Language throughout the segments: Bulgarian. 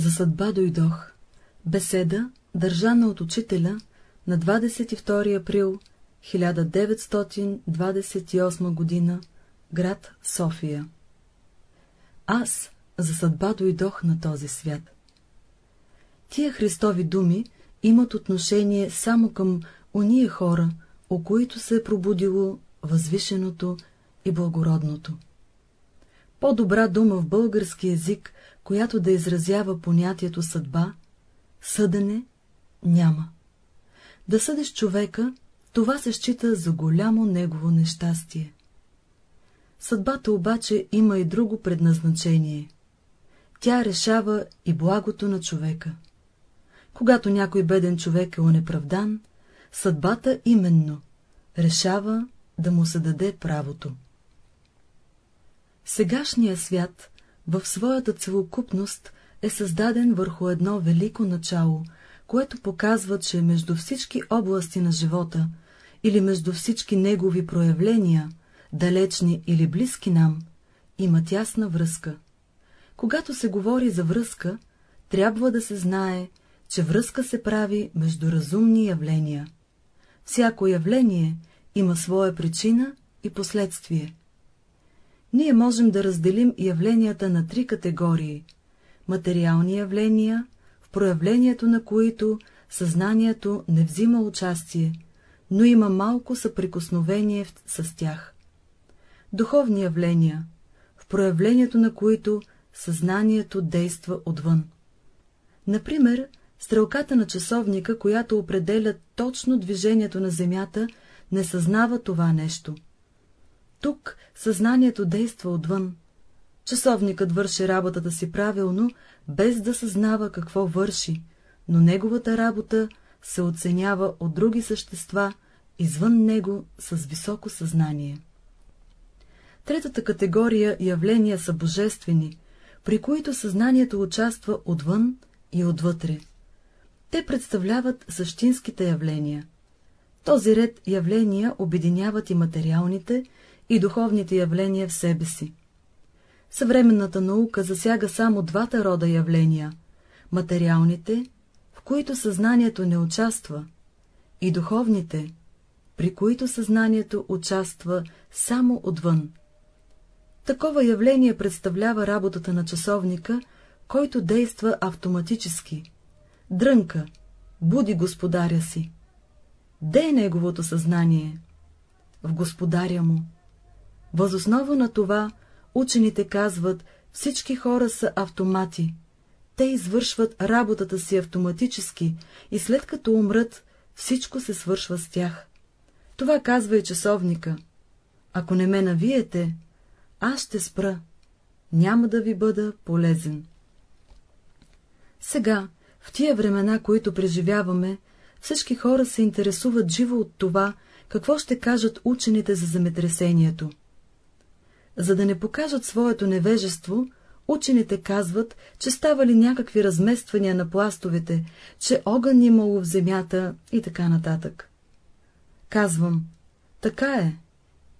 За съдба дойдох. Беседа, държана от учителя на 22 април 1928 година, град София. Аз за съдба дойдох на този свят. Тия Христови думи имат отношение само към ония хора, о които се е пробудило възвишеното и благородното. По-добра дума в български язик, която да изразява понятието съдба, съдене, няма. Да съдеш човека, това се счита за голямо негово нещастие. Съдбата обаче има и друго предназначение. Тя решава и благото на човека. Когато някой беден човек е унеправдан, съдбата именно решава да му се даде правото. Сегашният свят в своята целокупност е създаден върху едно велико начало, което показва, че между всички области на живота или между всички негови проявления, далечни или близки нам, има тясна връзка. Когато се говори за връзка, трябва да се знае, че връзка се прави между разумни явления. Всяко явление има своя причина и последствие. Ние можем да разделим явленията на три категории – материални явления, в проявлението на които съзнанието не взима участие, но има малко съприкосновение с тях. Духовни явления, в проявлението на които съзнанието действа отвън. Например, стрелката на часовника, която определя точно движението на Земята, не съзнава това нещо. Тук съзнанието действа отвън. Часовникът върши работата си правилно, без да съзнава какво върши, но неговата работа се оценява от други същества, извън него с високо съзнание. Третата категория явления са божествени, при които съзнанието участва отвън и отвътре. Те представляват същинските явления. Този ред явления обединяват и материалните, и духовните явления в себе си. Съвременната наука засяга само двата рода явления — материалните, в които съзнанието не участва, и духовните, при които съзнанието участва само отвън. Такова явление представлява работата на часовника, който действа автоматически. Дрънка, буди господаря си. Де е неговото съзнание? В господаря му. Възоснова на това учените казват, всички хора са автомати. Те извършват работата си автоматически и след като умрат, всичко се свършва с тях. Това казва и часовника. Ако не ме навиете, аз ще спра. Няма да ви бъда полезен. Сега, в тия времена, които преживяваме, всички хора се интересуват живо от това, какво ще кажат учените за земетресението. За да не покажат своето невежество, учените казват, че ставали някакви размествания на пластовете, че огън имало в земята и така нататък. Казвам, така е.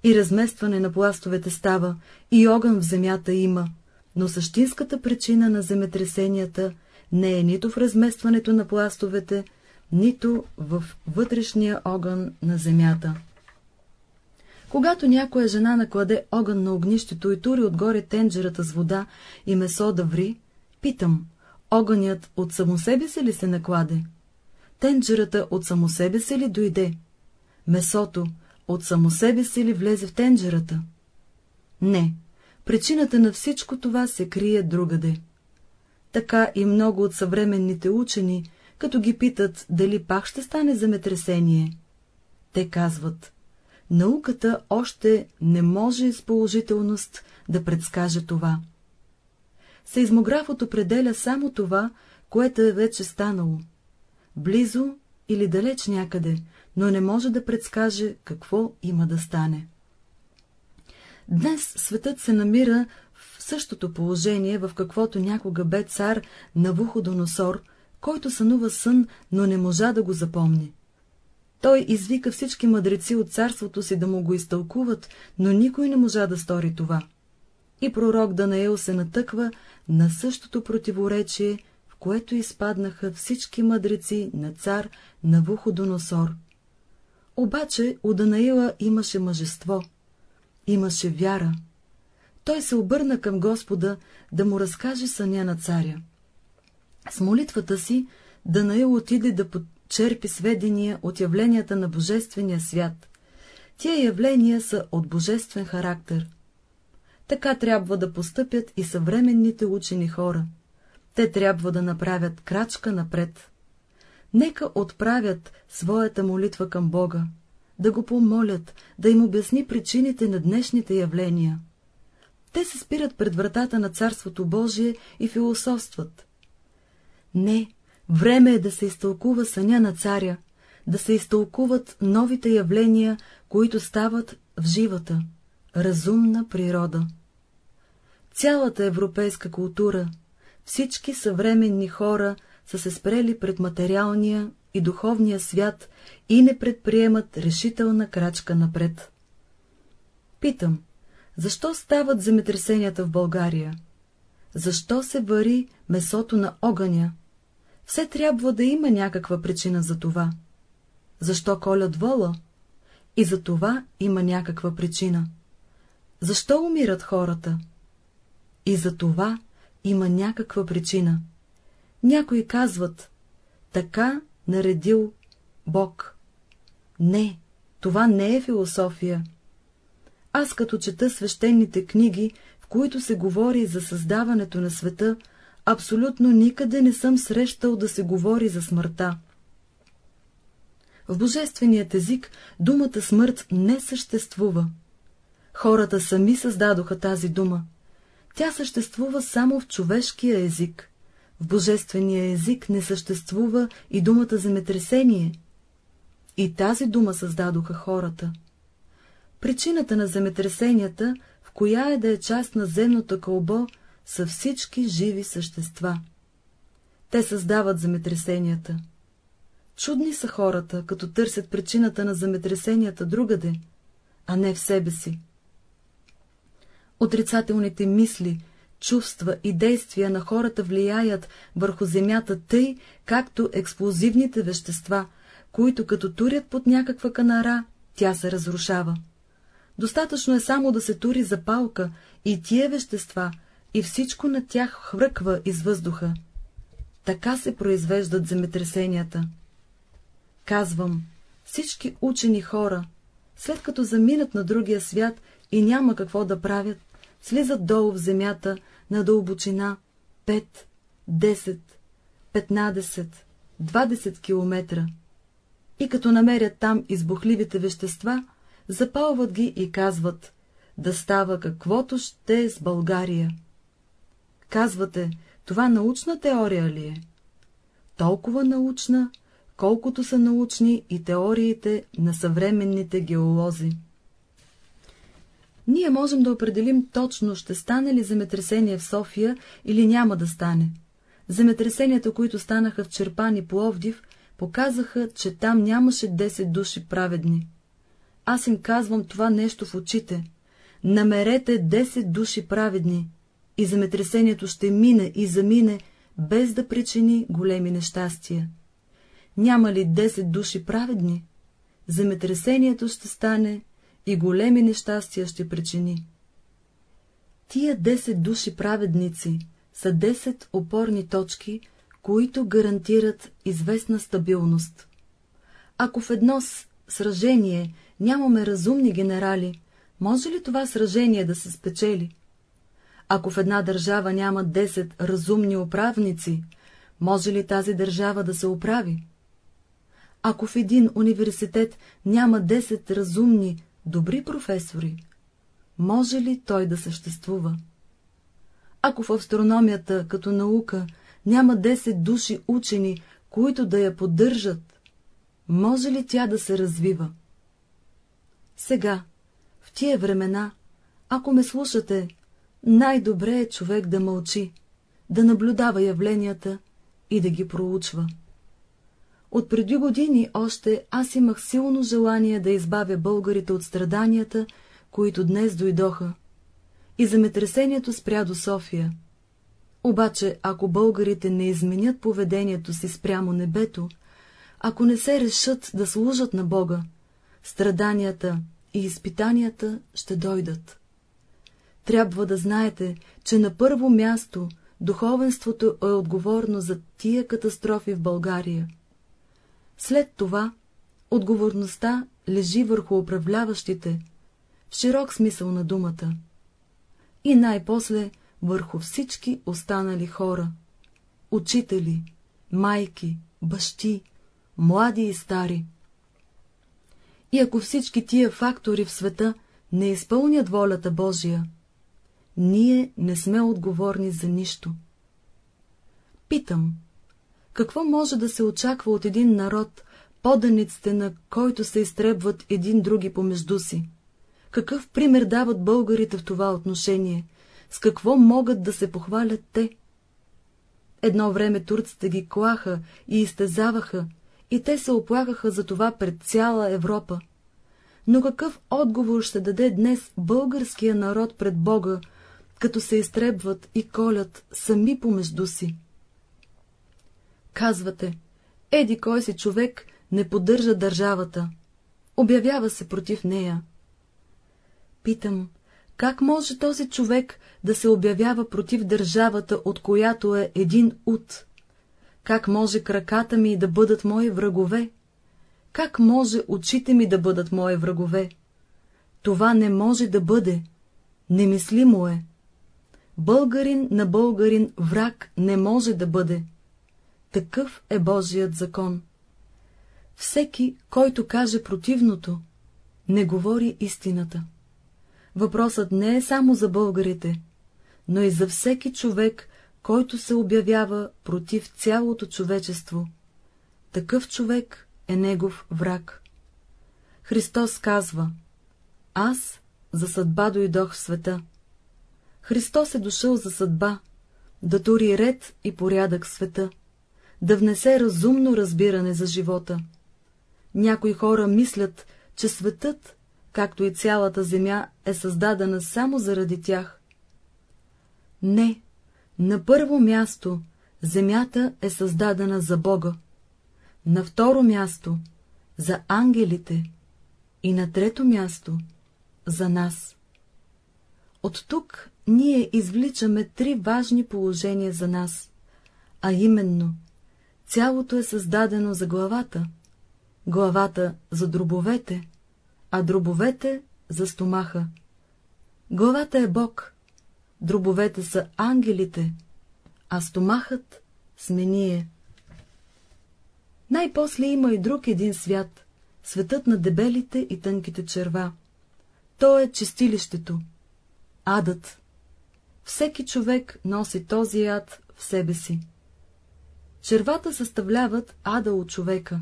И разместване на пластовете става, и огън в земята има, но същинската причина на земетресенията не е нито в разместването на пластовете, нито в вътрешния огън на земята. Когато някоя жена накладе огън на огнището и тури отгоре тенджерата с вода и месо да ври, питам, огънят от само себе си ли се накладе? Тенджерата от само себе си ли дойде? Месото от само себе си ли влезе в тенджерата? Не, причината на всичко това се крие другаде. Така и много от съвременните учени, като ги питат, дали пак ще стане земетресение, те казват, науката още не може с положителност да предскаже това. Сейзмографът определя само това, което е вече станало. Близо или далеч някъде, но не може да предскаже какво има да стане. Днес светът се намира в същото положение, в каквото някога бе цар Навуходоносор, който сънува сън, но не можа да го запомни. Той извика всички мъдреци от царството си да му го изтълкуват, но никой не можа да стори това. И пророк Данаил се натъква на същото противоречие, в което изпаднаха всички мъдреци на цар Навуходоносор. Обаче у Данаила имаше мъжество, имаше вяра. Той се обърна към Господа да му разкаже съня на царя. С молитвата си Данаил отиде да подчерпи сведения от явленията на Божествения свят. Тия явления са от божествен характер. Така трябва да постъпят и съвременните учени хора. Те трябва да направят крачка напред. Нека отправят своята молитва към Бога, да го помолят, да им обясни причините на днешните явления. Те се спират пред вратата на Царството Божие и философстват. Не, време е да се изтълкува съня на царя, да се изтълкуват новите явления, които стават в живата, разумна природа. Цялата европейска култура, всички съвременни хора са се спрели пред материалния и духовния свят и не предприемат решителна крачка напред. Питам, защо стават земетресенията в България? Защо се вари месото на огъня? Все трябва да има някаква причина за това. Защо колят вола? И за това има някаква причина. Защо умират хората? И за това има някаква причина. Някои казват, така наредил Бог. Не, това не е философия. Аз като чета свещените книги, в които се говори за създаването на света, абсолютно никъде не съм срещал да се говори за смъртта. В божественият език думата смърт не съществува. Хората сами създадоха тази дума. Тя съществува само в човешкия език. В божествения език не съществува и думата земетресение. И тази дума създадоха хората. Причината на земетресенията, в коя е да е част на земното кълбо, са всички живи същества. Те създават земетресенията. Чудни са хората, като търсят причината на земетресенията другаде, а не в себе си. Отрицателните мисли, чувства и действия на хората влияят върху земята тъй, както експлозивните вещества, които като турят под някаква канара, тя се разрушава. Достатъчно е само да се тури запалка и тия вещества, и всичко на тях хвърква из въздуха. Така се произвеждат земетресенията. Казвам, всички учени хора, след като заминат на другия свят и няма какво да правят, слизат долу в земята на дълбочина 5, 10, 15, 20 километра и като намерят там избухливите вещества, запалват ги и казват да става каквото ще е с България. Казвате, това научна теория ли е? Толкова научна, колкото са научни и теориите на съвременните геолози. Ние можем да определим точно, ще стане ли земетресение в София или няма да стане. Земетресенията, които станаха в Черпан и Пловдив, показаха, че там нямаше 10 души праведни. Аз им казвам това нещо в очите. Намерете 10 души праведни, и земетресението ще мине и замине, без да причини големи нещастия. Няма ли 10 души праведни? Земетресението ще стане и големи нещастия ще причини. Тия 10 души праведници са 10 опорни точки, които гарантират известна стабилност. Ако в едно сражение нямаме разумни генерали, може ли това сражение да се спечели? Ако в една държава няма 10 разумни управници, може ли тази държава да се оправи? Ако в един университет няма 10 разумни, добри професори, може ли той да съществува? Ако в астрономията като наука няма 10 души учени, които да я поддържат, може ли тя да се развива? Сега, в тия времена, ако ме слушате, най-добре е човек да мълчи, да наблюдава явленията и да ги проучва. От преди години още аз имах силно желание да избавя българите от страданията, които днес дойдоха, и земетресението спря до София. Обаче, ако българите не изменят поведението си спрямо небето, ако не се решат да служат на Бога, страданията и изпитанията ще дойдат. Трябва да знаете, че на първо място духовенството е отговорно за тия катастрофи в България. След това отговорността лежи върху управляващите, в широк смисъл на думата, и най-после върху всички останали хора, учители, майки, бащи, млади и стари. И ако всички тия фактори в света не изпълнят волята Божия, ние не сме отговорни за нищо. Питам, какво може да се очаква от един народ, поданиците на който се изтребват един други помежду си? Какъв пример дават българите в това отношение? С какво могат да се похвалят те? Едно време турците ги клаха и изтезаваха, и те се оплакаха за това пред цяла Европа. Но какъв отговор ще даде днес българския народ пред Бога, като се изтребват и колят сами помежду си? Казвате, еди кой си човек не поддържа държавата, обявява се против нея. Питам, как може този човек да се обявява против държавата, от която е един ут? Как може краката ми да бъдат мои врагове? Как може очите ми да бъдат мои врагове? Това не може да бъде. Немислимо е. Българин на българин враг не може да бъде. Такъв е Божият закон. Всеки, който каже противното, не говори истината. Въпросът не е само за българите, но и за всеки човек, който се обявява против цялото човечество. Такъв човек е негов враг. Христос казва, аз за съдба дойдох в света. Христос е дошъл за съдба, да тури ред и порядък в света, да внесе разумно разбиране за живота. Някои хора мислят, че светът, както и цялата земя, е създадена само заради тях. Не, на първо място земята е създадена за Бога, на второ място за ангелите и на трето място за нас. От тук ние извличаме три важни положения за нас, а именно цялото е създадено за главата, главата за дробовете, а дробовете за стомаха. Главата е Бог, дробовете са ангелите, а стомахът сме ние. Най-после има и друг един свят, светът на дебелите и тънките черва. То е чистилището, адът. Всеки човек носи този ад в себе си. Червата съставляват ада от човека,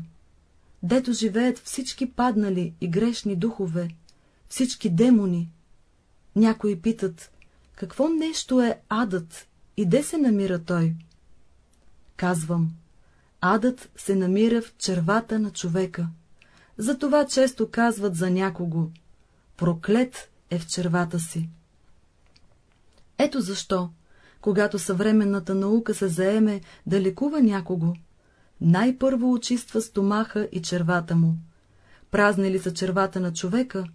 дето живеят всички паднали и грешни духове, всички демони. Някои питат, какво нещо е адът и де се намира той? Казвам, адът се намира в червата на човека. Затова често казват за някого, проклет е в червата си. Ето защо, когато съвременната наука се заеме да лекува някого, най-първо очиства стомаха и червата му. Празни ли са червата на човека,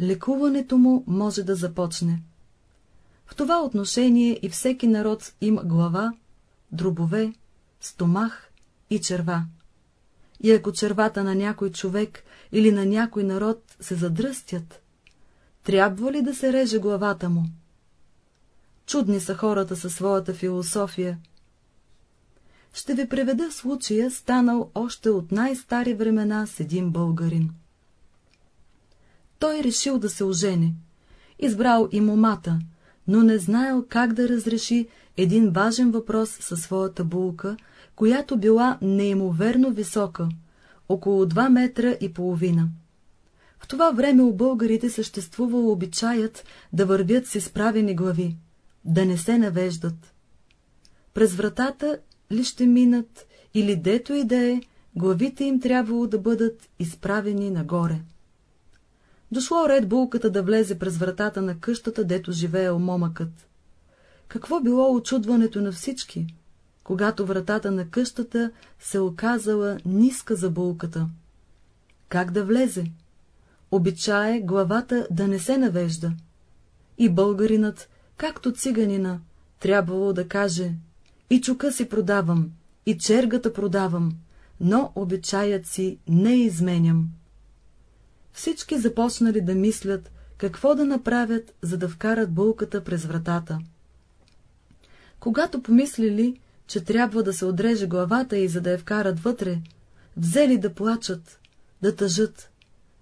лекуването му може да започне. В това отношение и всеки народ има глава, дробове, стомах и черва. И ако червата на някой човек или на някой народ се задръстят, трябва ли да се реже главата му? Чудни са хората със своята философия. Ще ви преведа случая, станал още от най-стари времена с един българин. Той решил да се ожени, избрал и момата, но не знаел как да разреши един важен въпрос със своята булка, която била неимоверно висока, около 2 метра и половина. В това време у българите съществувал обичаят да вървят с изправени глави, да не се навеждат. През вратата ли ще минат, или дето и да е, главите им трябвало да бъдат изправени нагоре. Дошло ред булката да влезе през вратата на къщата, дето живеел момъкът. какво било очудването на всички, когато вратата на къщата се оказала ниска за булката. Как да влезе? Обичае главата да не се навежда. И българинът, както циганина, трябвало да каже и чука си продавам, и чергата продавам, но обичаят си не изменям. Всички започнали да мислят, какво да направят, за да вкарат булката през вратата. Когато помислили, че трябва да се отреже главата и за да я вкарат вътре, взели да плачат, да тъжат.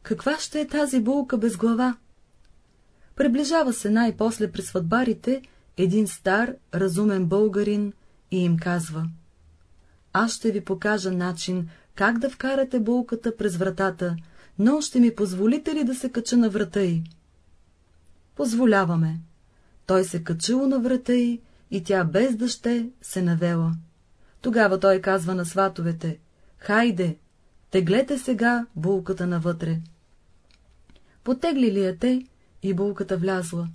Каква ще е тази булка без глава? Приближава се най-после при сватбарите един стар, разумен българин и им казва Аз ще ви покажа начин, как да вкарате булката през вратата, но ще ми позволите ли да се кача на врата й? Позволяваме. Той се качил на врата й и тя без дъще се навела. Тогава той казва на сватовете, хайде, теглете сега булката навътре. Потегли ли я те и булката влязла.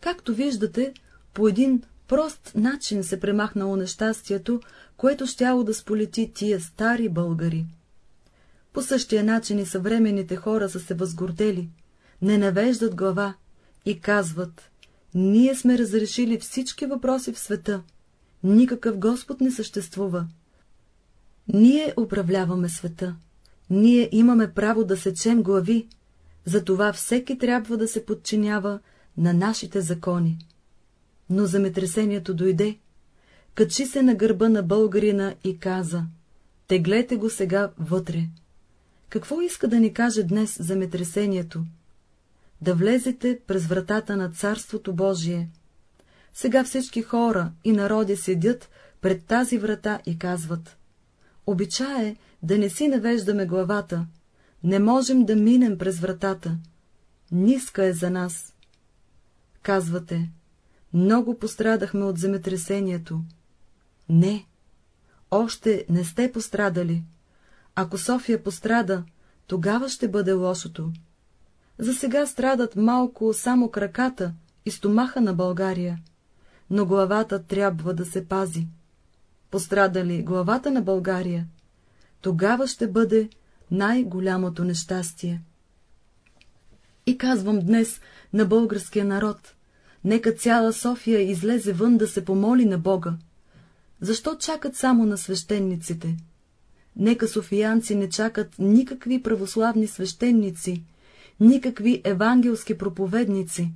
Както виждате, по един прост начин се премахнало нещастието, което щяло да сполети тия стари българи. По същия начин и съвременните хора са се възгордели, не навеждат глава и казват, ние сме разрешили всички въпроси в света, никакъв Господ не съществува. Ние управляваме света, ние имаме право да сечем глави, затова всеки трябва да се подчинява на нашите закони. Но земетресението дойде, качи се на гърба на българина и каза, теглете го сега вътре. Какво иска да ни каже днес земетресението? Да влезете през вратата на Царството Божие. Сега всички хора и народи седят пред тази врата и казват. Обичае да не си навеждаме главата, не можем да минем през вратата. Ниска е за нас. Казвате, много пострадахме от земетресението. Не, още не сте пострадали. Ако София пострада, тогава ще бъде лошото. За сега страдат малко само краката и стомаха на България, но главата трябва да се пази. Пострада ли главата на България, тогава ще бъде най-голямото нещастие. И казвам днес на българския народ, нека цяла София излезе вън да се помоли на Бога. Защо чакат само на свещениците? Нека софиянци не чакат никакви православни свещеници, никакви евангелски проповедници.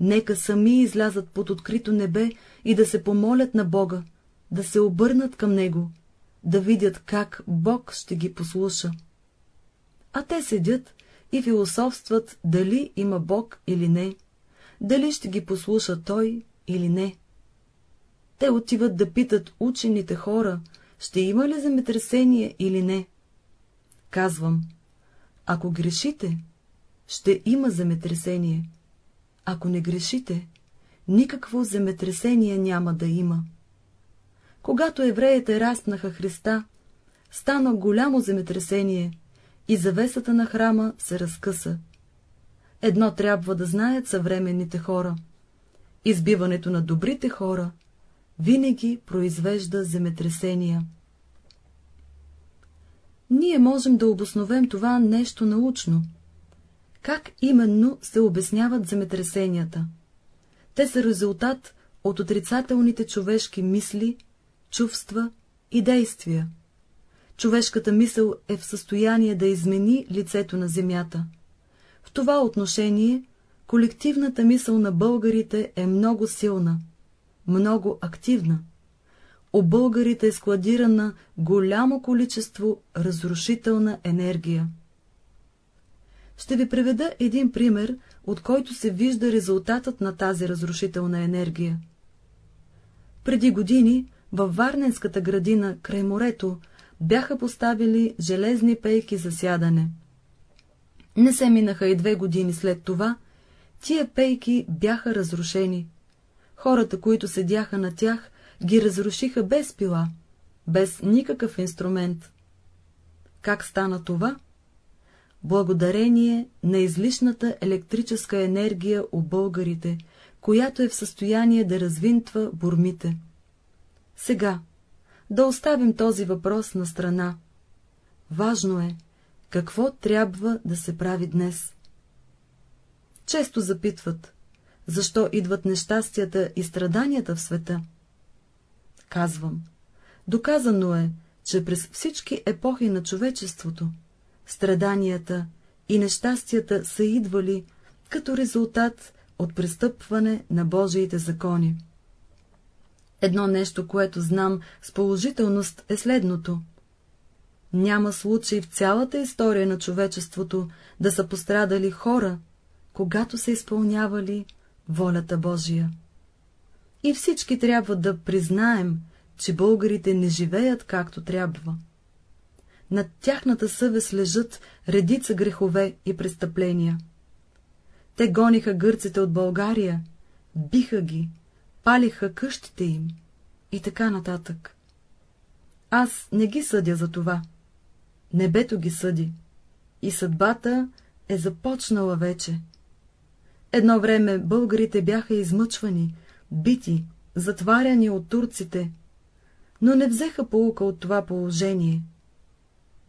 Нека сами излязат под открито небе и да се помолят на Бога, да се обърнат към Него, да видят как Бог ще ги послуша а те седят и философстват дали има Бог или не, дали ще ги послуша Той или не. Те отиват да питат учените хора, ще има ли земетресение или не. Казвам, ако грешите, ще има земетресение. Ако не грешите, никакво земетресение няма да има. Когато евреите растнаха Христа, стана голямо земетресение, и завесата на храма се разкъса. Едно трябва да знаят съвременните хора. Избиването на добрите хора винаги произвежда земетресения. Ние можем да обосновем това нещо научно. Как именно се обясняват земетресенията? Те са резултат от отрицателните човешки мисли, чувства и действия човешката мисъл е в състояние да измени лицето на земята. В това отношение колективната мисъл на българите е много силна, много активна. У българите е складирана голямо количество разрушителна енергия. Ще ви приведа един пример, от който се вижда резултатът на тази разрушителна енергия. Преди години във Варненската градина край морето бяха поставили железни пейки за сядане. Не се минаха и две години след това, тия пейки бяха разрушени. Хората, които седяха на тях, ги разрушиха без пила, без никакъв инструмент. Как стана това? Благодарение на излишната електрическа енергия у българите, която е в състояние да развинтва бурмите. Сега, да оставим този въпрос на страна. Важно е, какво трябва да се прави днес. Често запитват, защо идват нещастията и страданията в света. Казвам, доказано е, че през всички епохи на човечеството, страданията и нещастията са идвали като резултат от престъпване на Божиите закони. Едно нещо, което знам с положителност е следното. Няма случай в цялата история на човечеството да са пострадали хора, когато са изпълнявали волята Божия. И всички трябва да признаем, че българите не живеят както трябва. Над тяхната съвест лежат редица грехове и престъпления. Те гониха гърците от България, биха ги, палиха къщите им и така нататък. Аз не ги съдя за това. Небето ги съди. И съдбата е започнала вече. Едно време българите бяха измъчвани, бити, затваряни от турците, но не взеха полука от това положение.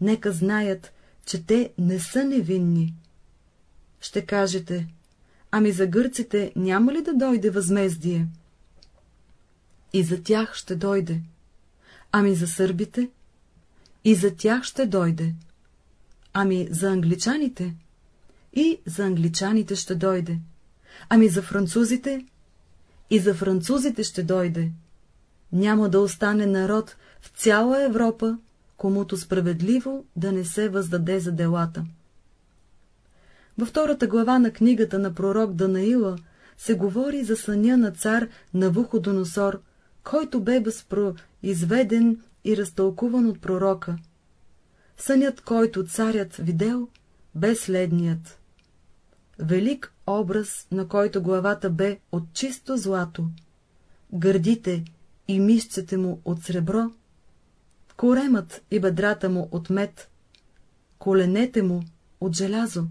Нека знаят, че те не са невинни. Ще кажете, ами за гърците няма ли да дойде възмездие? И за тях ще дойде. Ами за сърбите? И за тях ще дойде. Ами за англичаните? И за англичаните ще дойде. Ами за французите? И за французите ще дойде. Няма да остане народ в цяла Европа, комуто справедливо да не се въздаде за делата. Във втората глава на книгата на пророк Данаила се говори за съня на цар Навуходоносор, който бе възпроизведен и разтълкуван от пророка. Сънят, който царят видел, бе следният. Велик образ, на който главата бе от чисто злато, гърдите и мишците му от сребро, коремът и бедрата му от мед, коленете му от желязо,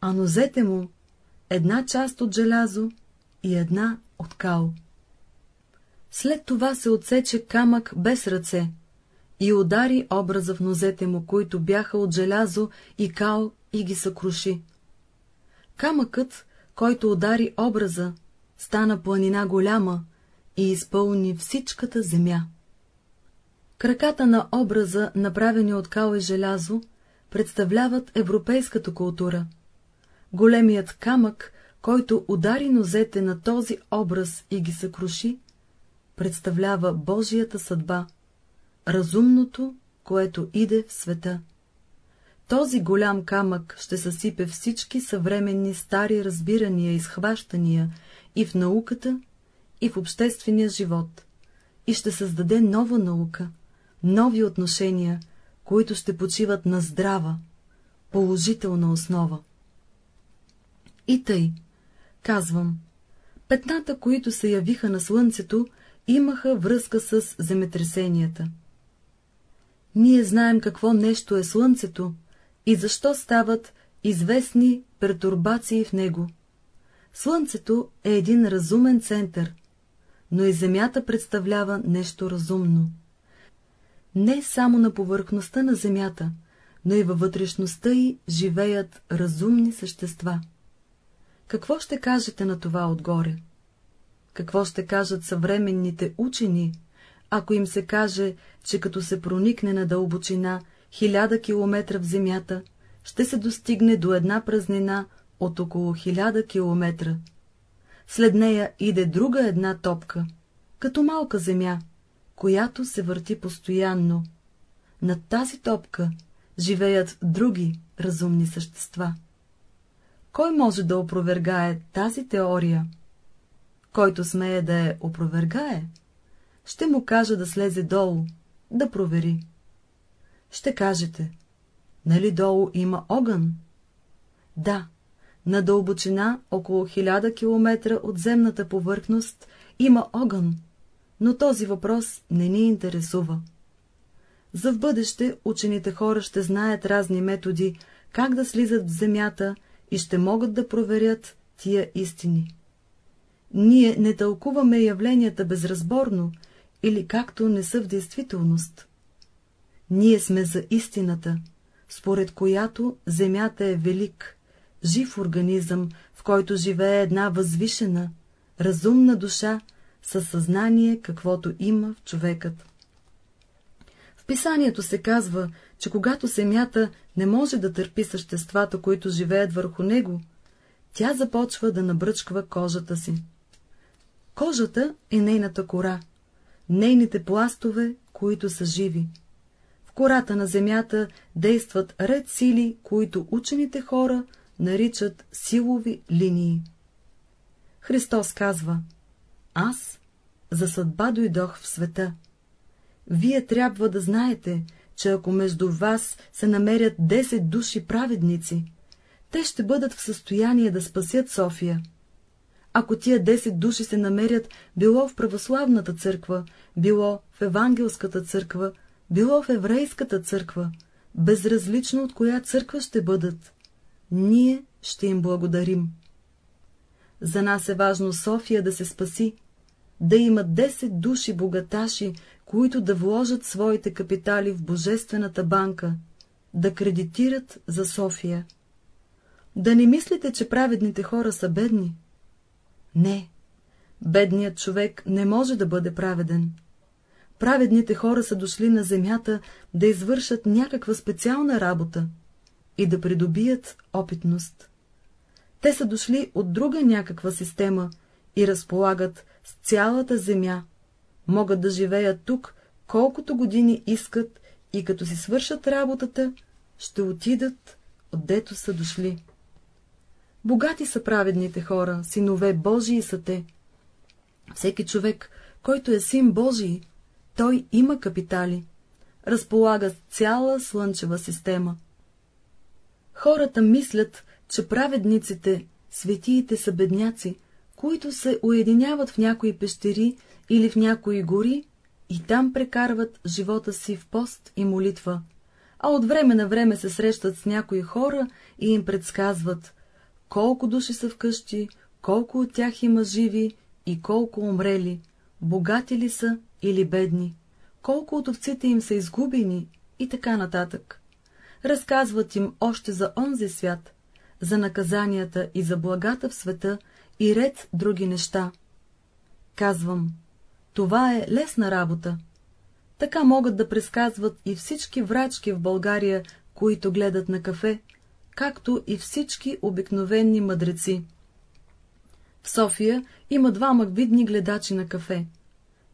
а нозете му една част от желязо и една от кал. След това се отсече камък без ръце и удари образа в нозете му, които бяха от желязо и кал, и ги съкруши. Камъкът, който удари образа, стана планина голяма и изпълни всичката земя. Краката на образа, направени от кал и желязо, представляват европейската култура. Големият камък, който удари нозете на този образ и ги съкруши, представлява Божията съдба, разумното, което иде в света. Този голям камък ще съсипе всички съвременни стари разбирания и схващания и в науката, и в обществения живот, и ще създаде нова наука, нови отношения, които ще почиват на здрава, положителна основа. И тъй, казвам, петната, които се явиха на слънцето, имаха връзка с земетресенията. Ние знаем какво нещо е слънцето и защо стават известни пертурбации в него. Слънцето е един разумен център, но и Земята представлява нещо разумно. Не само на повърхността на Земята, но и във вътрешността й живеят разумни същества. Какво ще кажете на това отгоре? Какво ще кажат съвременните учени, ако им се каже, че като се проникне на дълбочина хиляда километра в земята, ще се достигне до една празнина от около хиляда километра. След нея иде друга една топка, като малка земя, която се върти постоянно. Над тази топка живеят други разумни същества. Кой може да опровергае тази теория? Който смее да я опровергае, ще му кажа да слезе долу, да провери. Ще кажете, нали долу има огън? Да, на дълбочина около хиляда километра от земната повърхност има огън, но този въпрос не ни интересува. За в бъдеще учените хора ще знаят разни методи, как да слизат в земята и ще могат да проверят тия истини. Ние не тълкуваме явленията безразборно или както не са в действителност. Ние сме за истината, според която Земята е велик, жив организъм, в който живее една възвишена, разумна душа със съзнание, каквото има в човекът. В писанието се казва, че когато Земята не може да търпи съществата, които живеят върху него, тя започва да набръчква кожата си. Кожата е нейната кора, нейните пластове, които са живи. В кората на земята действат ред сили, които учените хора наричат силови линии. Христос казва, аз за съдба дойдох в света. Вие трябва да знаете, че ако между вас се намерят 10 души праведници, те ще бъдат в състояние да спасят София. Ако тия 10 души се намерят било в православната църква, било в евангелската църква, било в еврейската църква, безразлично от коя църква ще бъдат, ние ще им благодарим. За нас е важно София да се спаси, да имат 10 души богаташи, които да вложат своите капитали в Божествената банка, да кредитират за София. Да не мислите, че праведните хора са бедни. Не, бедният човек не може да бъде праведен. Праведните хора са дошли на земята да извършат някаква специална работа и да придобият опитност. Те са дошли от друга някаква система и разполагат с цялата земя, могат да живеят тук, колкото години искат и като си свършат работата, ще отидат, отдето са дошли. Богати са праведните хора, синове Божии са те. Всеки човек, който е син Божий, той има капитали, разполага с цяла слънчева система. Хората мислят, че праведниците, светиите са бедняци, които се уединяват в някои пещери или в някои гори и там прекарват живота си в пост и молитва, а от време на време се срещат с някои хора и им предсказват, колко души са вкъщи, колко от тях има живи и колко умрели, богати ли са или бедни, колко от овците им са изгубени и така нататък. Разказват им още за онзи свят, за наказанията и за благата в света и ред други неща. Казвам, това е лесна работа. Така могат да предсказват и всички врачки в България, които гледат на кафе, както и всички обикновени мъдреци. В София има двама видни гледачи на кафе.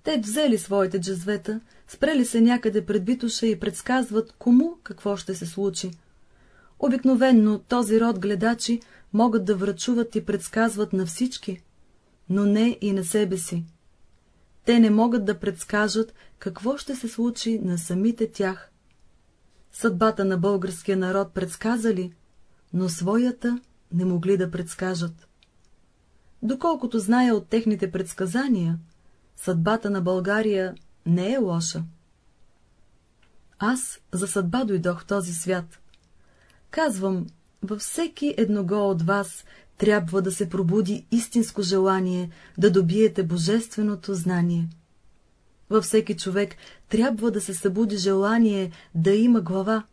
Те взели своите джазвета, спрели се някъде пред битуша и предсказват кому какво ще се случи. Обикновенно този род гледачи могат да врачуват и предсказват на всички, но не и на себе си. Те не могат да предскажат какво ще се случи на самите тях. Съдбата на българския народ предсказали, но своята не могли да предскажат. Доколкото зная от техните предсказания, съдбата на България не е лоша. Аз за съдба дойдох в този свят. Казвам, във всеки едного от вас трябва да се пробуди истинско желание да добиете божественото знание. Във всеки човек трябва да се събуди желание да има глава,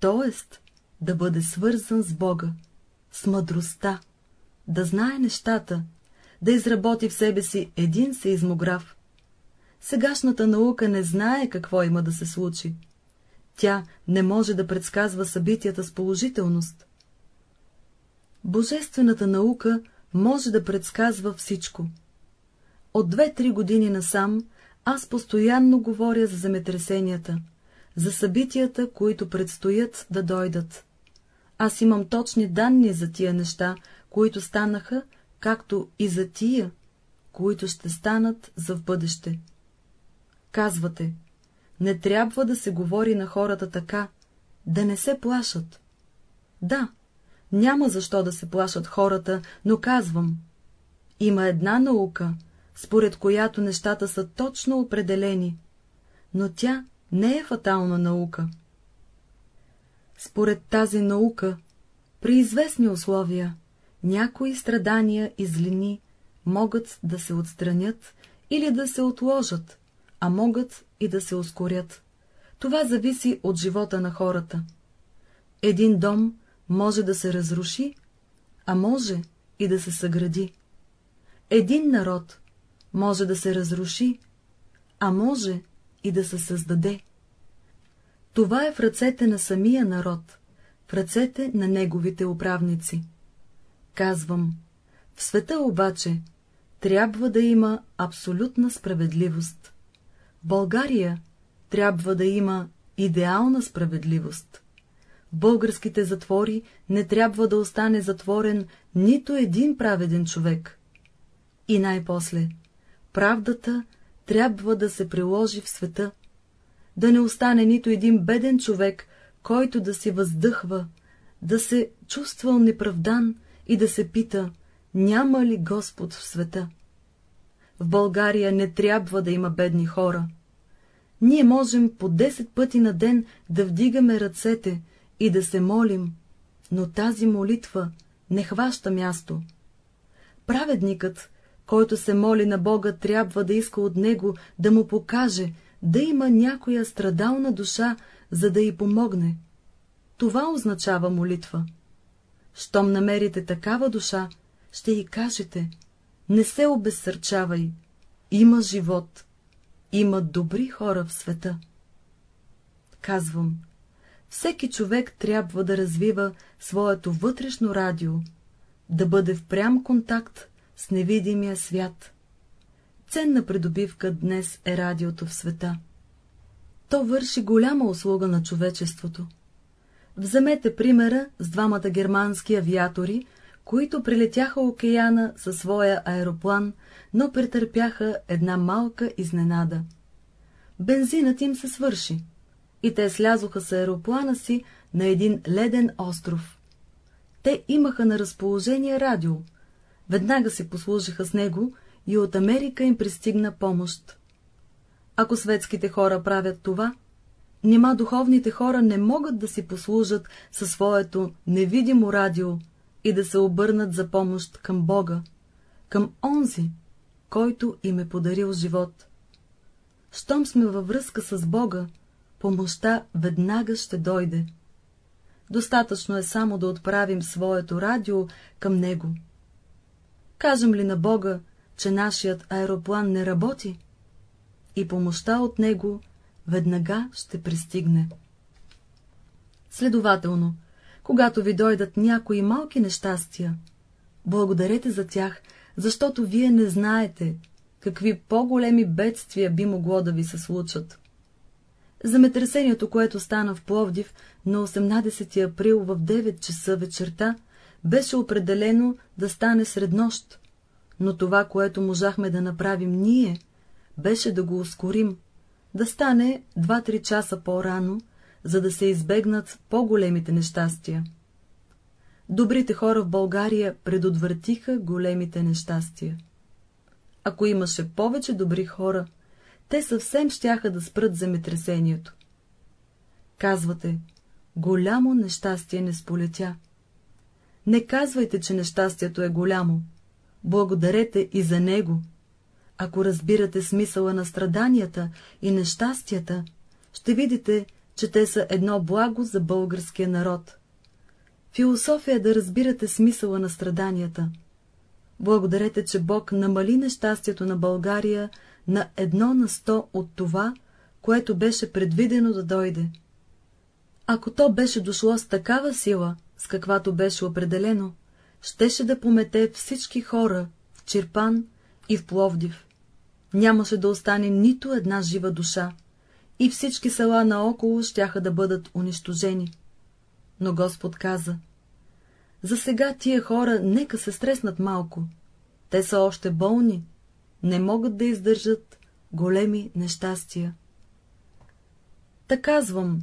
т.е. да бъде свързан с Бога, с мъдростта, да знае нещата, да изработи в себе си един сеизмограф. Сегашната наука не знае какво има да се случи. Тя не може да предсказва събитията с положителност. Божествената наука може да предсказва всичко. От две-три години насам аз постоянно говоря за земетресенията, за събитията, които предстоят да дойдат. Аз имам точни данни за тия неща, които станаха, както и за тия, които ще станат за в бъдеще. Казвате, не трябва да се говори на хората така, да не се плашат. Да, няма защо да се плашат хората, но казвам, има една наука, според която нещата са точно определени, но тя не е фатална наука. Според тази наука, при известни условия, някои страдания и злини могат да се отстранят или да се отложат, а могат и да се ускорят. Това зависи от живота на хората. Един дом може да се разруши, а може и да се съгради. Един народ може да се разруши, а може и да се създаде. Това е в ръцете на самия народ, в ръцете на неговите управници. Казвам, в света обаче трябва да има абсолютна справедливост. В България трябва да има идеална справедливост. В българските затвори не трябва да остане затворен нито един праведен човек. И най-после, правдата трябва да се приложи в света, да не остане нито един беден човек, който да си въздъхва, да се чувствал неправдан и да се пита, няма ли Господ в света. В България не трябва да има бедни хора. Ние можем по 10 пъти на ден да вдигаме ръцете и да се молим, но тази молитва не хваща място. Праведникът, който се моли на Бога, трябва да иска от него да му покаже, да има някоя страдална душа, за да й помогне. Това означава молитва. Щом намерите такава душа, ще й кажете, не се обезсърчавай, има живот, има добри хора в света. Казвам, всеки човек трябва да развива своето вътрешно радио, да бъде в прям контакт с невидимия свят. Ценна придобивка днес е радиото в света. То върши голяма услуга на човечеството. Вземете примера с двамата германски авиатори, които прилетяха океана със своя аероплан, но претърпяха една малка изненада. Бензинът им се свърши и те слязоха с аероплана си на един леден остров. Те имаха на разположение радио, веднага се послужиха с него и от Америка им пристигна помощ. Ако светските хора правят това, нима духовните хора не могат да си послужат със своето невидимо радио и да се обърнат за помощ към Бога, към онзи, който им е подарил живот. Щом сме във връзка с Бога, помощта веднага ще дойде. Достатъчно е само да отправим своето радио към Него. Кажем ли на Бога, че нашият аероплан не работи? И помощта от Него веднага ще пристигне. Следователно, когато ви дойдат някои малки нещастия, благодарете за тях, защото вие не знаете, какви по-големи бедствия би могло да ви се случат. Земетресението, което стана в Пловдив на 18 април в 9 часа вечерта, беше определено да стане сред нощ, но това, което можахме да направим ние, беше да го ускорим, да стане 2-3 часа по-рано, за да се избегнат по-големите нещастия. Добрите хора в България предотвратиха големите нещастия. Ако имаше повече добри хора, те съвсем щяха да спрат земетресението. Казвате, голямо нещастие не сполетя. Не казвайте, че нещастието е голямо. Благодарете и за него. Ако разбирате смисъла на страданията и нещастията, ще видите, че те са едно благо за българския народ. Философия е да разбирате смисъла на страданията. Благодарете, че Бог намали нещастието на България на едно на сто от това, което беше предвидено да дойде. Ако то беше дошло с такава сила, с каквато беше определено, щеше да помете всички хора в Чирпан и в Пловдив. Нямаше да остане нито една жива душа, и всички села наоколо щяха да бъдат унищожени. Но Господ каза, за сега тия хора нека се стреснат малко, те са още болни, не могат да издържат големи нещастия. Та казвам,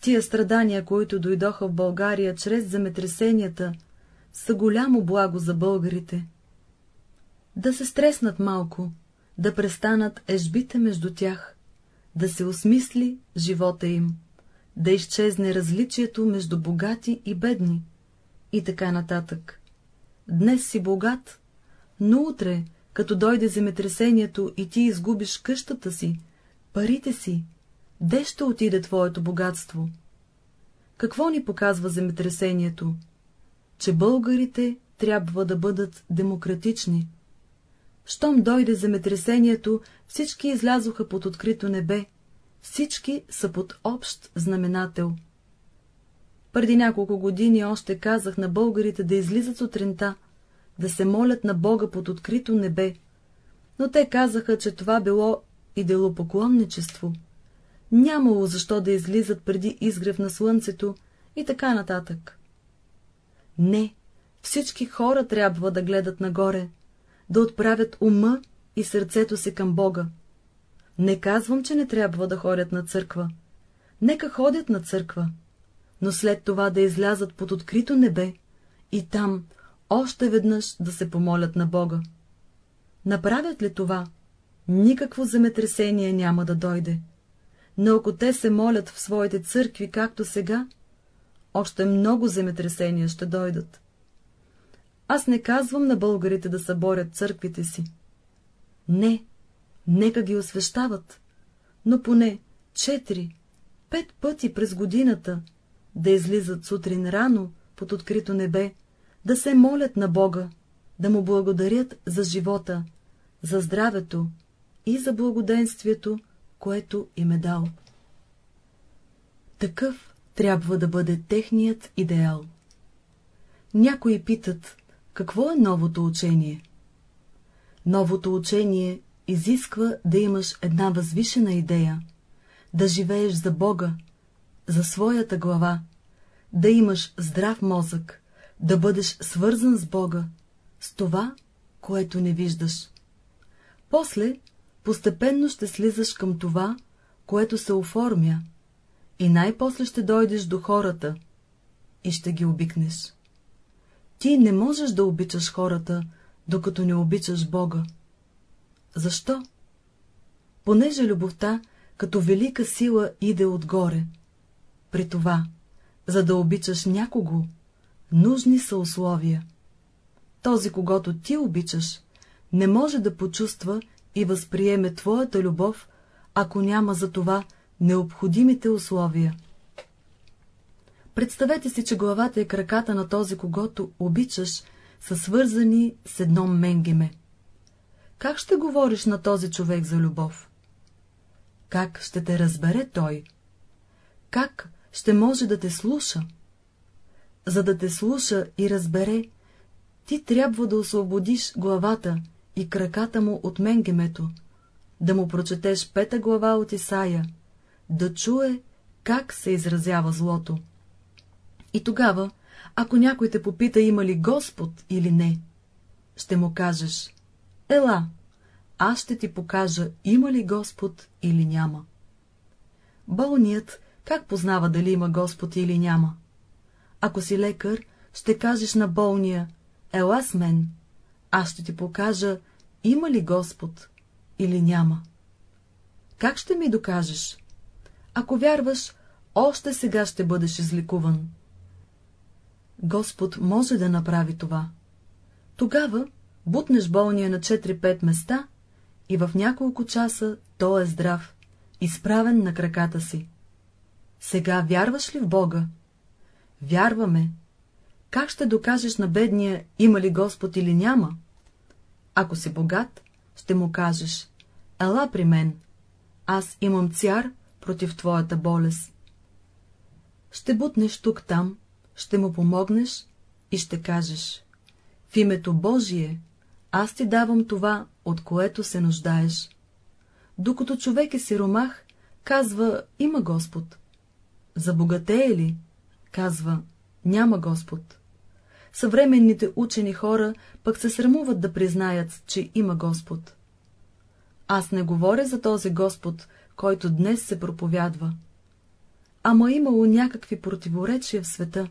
тия страдания, които дойдоха в България чрез земетресенията, са голямо благо за българите. Да се стреснат малко, да престанат ежбите между тях, да се осмисли живота им, да изчезне различието между богати и бедни, и така нататък. Днес си богат, но утре като дойде земетресението и ти изгубиш къщата си, парите си, де ще отиде твоето богатство? Какво ни показва земетресението? Че българите трябва да бъдат демократични. Щом дойде земетресението, всички излязоха под открито небе, всички са под общ знаменател. Преди няколко години още казах на българите да излизат сутринта, да се молят на Бога под открито небе, но те казаха, че това било иделопоклонничество. Нямало защо да излизат преди изгрев на слънцето и така нататък. Не, всички хора трябва да гледат нагоре, да отправят ума и сърцето си към Бога. Не казвам, че не трябва да ходят на църква. Нека ходят на църква, но след това да излязат под открито небе и там още веднъж да се помолят на Бога. Направят ли това, никакво земетресение няма да дойде. Но ако те се молят в своите църкви, както сега, още много земетресения ще дойдат. Аз не казвам на българите да съборят църквите си. Не, нека ги освещават, но поне четири, пет пъти през годината да излизат сутрин рано под открито небе, да се молят на Бога, да му благодарят за живота, за здравето и за благоденствието, което им е дал. Такъв трябва да бъде техният идеал. Някои питат, какво е новото учение? Новото учение изисква да имаш една възвишена идея, да живееш за Бога, за своята глава, да имаш здрав мозък, да бъдеш свързан с Бога, с това, което не виждаш. После постепенно ще слизаш към това, което се оформя, и най-после ще дойдеш до хората и ще ги обикнеш. Ти не можеш да обичаш хората, докато не обичаш Бога. Защо? Понеже любовта като велика сила иде отгоре. При това, за да обичаш някого, нужни са условия. Този, когато ти обичаш, не може да почувства и възприеме твоята любов, ако няма за това необходимите условия. Представете си, че главата и краката на този, когато обичаш, са свързани с едно менгеме. Как ще говориш на този човек за любов? Как ще те разбере той? Как ще може да те слуша? За да те слуша и разбере, ти трябва да освободиш главата и краката му от менгемето, да му прочетеш пета глава от Исаия, да чуе как се изразява злото. И тогава, ако някой те попита има ли Господ или не, ще му кажеш, ела, аз ще ти покажа има ли Господ или няма. Болният как познава дали има Господ или няма? Ако си лекар, ще кажеш на болния, ела с мен, аз ще ти покажа има ли Господ или няма. Как ще ми докажеш? Ако вярваш, още сега ще бъдеш изликуван. Господ може да направи това. Тогава бутнеш болния на 4-5 места и в няколко часа той е здрав, изправен на краката си. Сега вярваш ли в Бога? Вярваме. Как ще докажеш на бедния, има ли Господ или няма? Ако си богат, ще му кажеш, ела при мен, аз имам цяр против твоята болест. Ще бутнеш тук-там, ще му помогнеш и ще кажеш, в името Божие, аз ти давам това, от което се нуждаеш. Докато човек е сиромах, казва, има Господ. За богатее ли? Казва, няма Господ. Съвременните учени хора пък се срамуват да признаят, че има Господ. Аз не говоря за този Господ, който днес се проповядва. Ама имало някакви противоречия в света.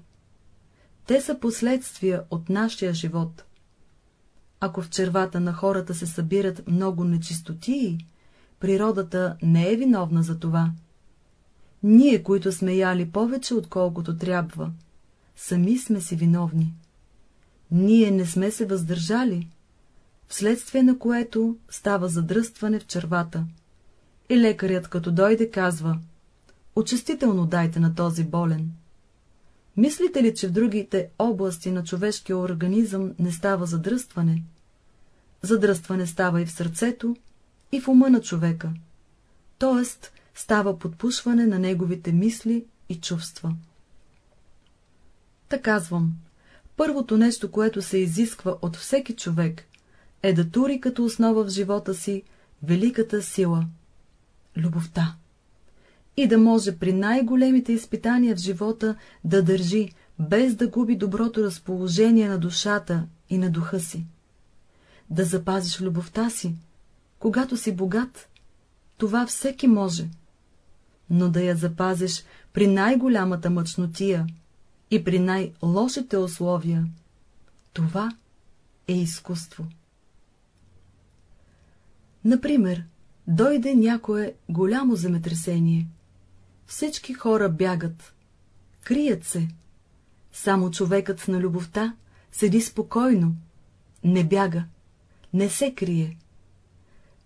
Те са последствия от нашия живот. Ако в червата на хората се събират много нечистотии, природата не е виновна за това. Ние, които сме яли повече, отколкото трябва, сами сме си виновни. Ние не сме се въздържали, вследствие на което става задръстване в червата. И лекарят, като дойде, казва — очистително дайте на този болен. Мислите ли, че в другите области на човешкия организъм не става задръстване? Задръстване става и в сърцето, и в ума на човека, т.е. става подпушване на неговите мисли и чувства. Та казвам, първото нещо, което се изисква от всеки човек, е да тури като основа в живота си великата сила — любовта. И да може при най-големите изпитания в живота да държи, без да губи доброто разположение на душата и на духа си. Да запазиш любовта си, когато си богат, това всеки може, но да я запазиш при най-голямата мъчнотия и при най-лошите условия, това е изкуство. Например, дойде някое голямо земетресение. Всички хора бягат, крият се. Само човекът на любовта седи спокойно, не бяга, не се крие.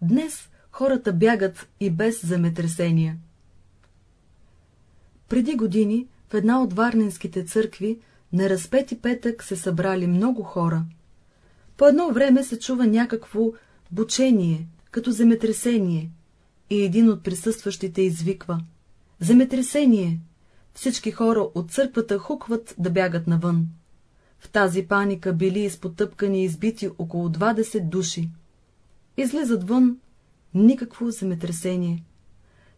Днес хората бягат и без земетресения. Преди години в една от варненските църкви на разпети петък се събрали много хора. По едно време се чува някакво бучение, като земетресение, и един от присъстващите извиква — Земетресение! Всички хора от църквата хукват да бягат навън. В тази паника били изпотъпкани и избити около 20 души. Излизат вън, никакво земетресение.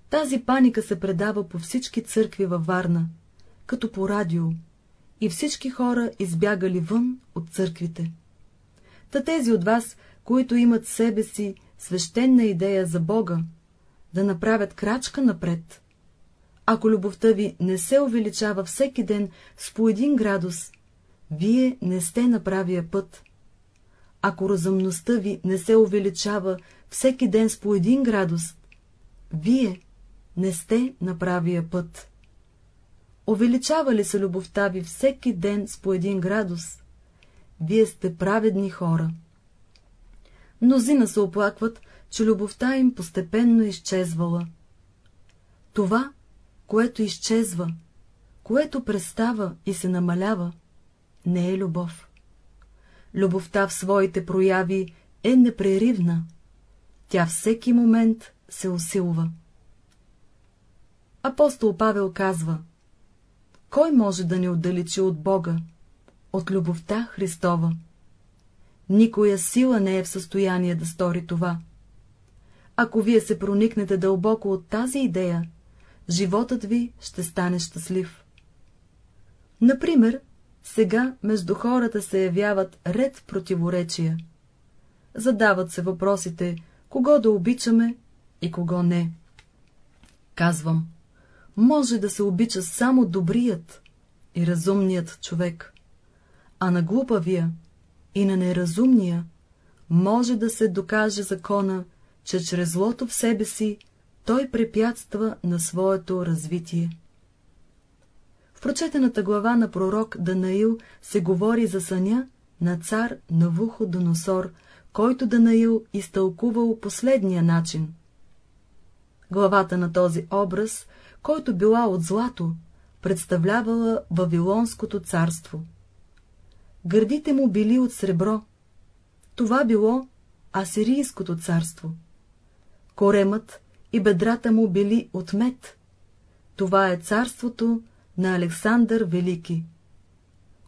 Тази паника се предава по всички църкви във Варна, като по радио, и всички хора избягали вън от църквите. Та тези от вас, които имат себе си свещена идея за Бога, да направят крачка напред. Ако любовта ви не се увеличава всеки ден с по един градус, вие не сте на правия път. Ако разумността ви не се увеличава всеки ден с по един градус, вие не сте на правия път. Увеличава ли се любовта ви всеки ден с по един градус, вие сте праведни хора. Мнозина се оплакват, че любовта им постепенно изчезвала. Това, което изчезва, което престава и се намалява, не е любов. Любовта в своите прояви е непреривна. Тя всеки момент се усилва. Апостол Павел казва, кой може да ни отдалечи от Бога, от любовта Христова? Никоя сила не е в състояние да стори това. Ако вие се проникнете дълбоко от тази идея, животът ви ще стане щастлив. Например, сега между хората се явяват ред противоречия. Задават се въпросите, кого да обичаме и кого не. Казвам, може да се обича само добрият и разумният човек, а на глупавия и на неразумния може да се докаже закона, че чрез злото в себе си той препятства на своето развитие. В прочетената глава на пророк Данаил се говори за съня на цар Навуходоносор, който Данаил изтълкувал последния начин. Главата на този образ, който била от злато, представлявала Вавилонското царство. Гърдите му били от сребро. Това било Асирийското царство. Коремът и бедрата му били от мед. Това е царството на Александър Велики.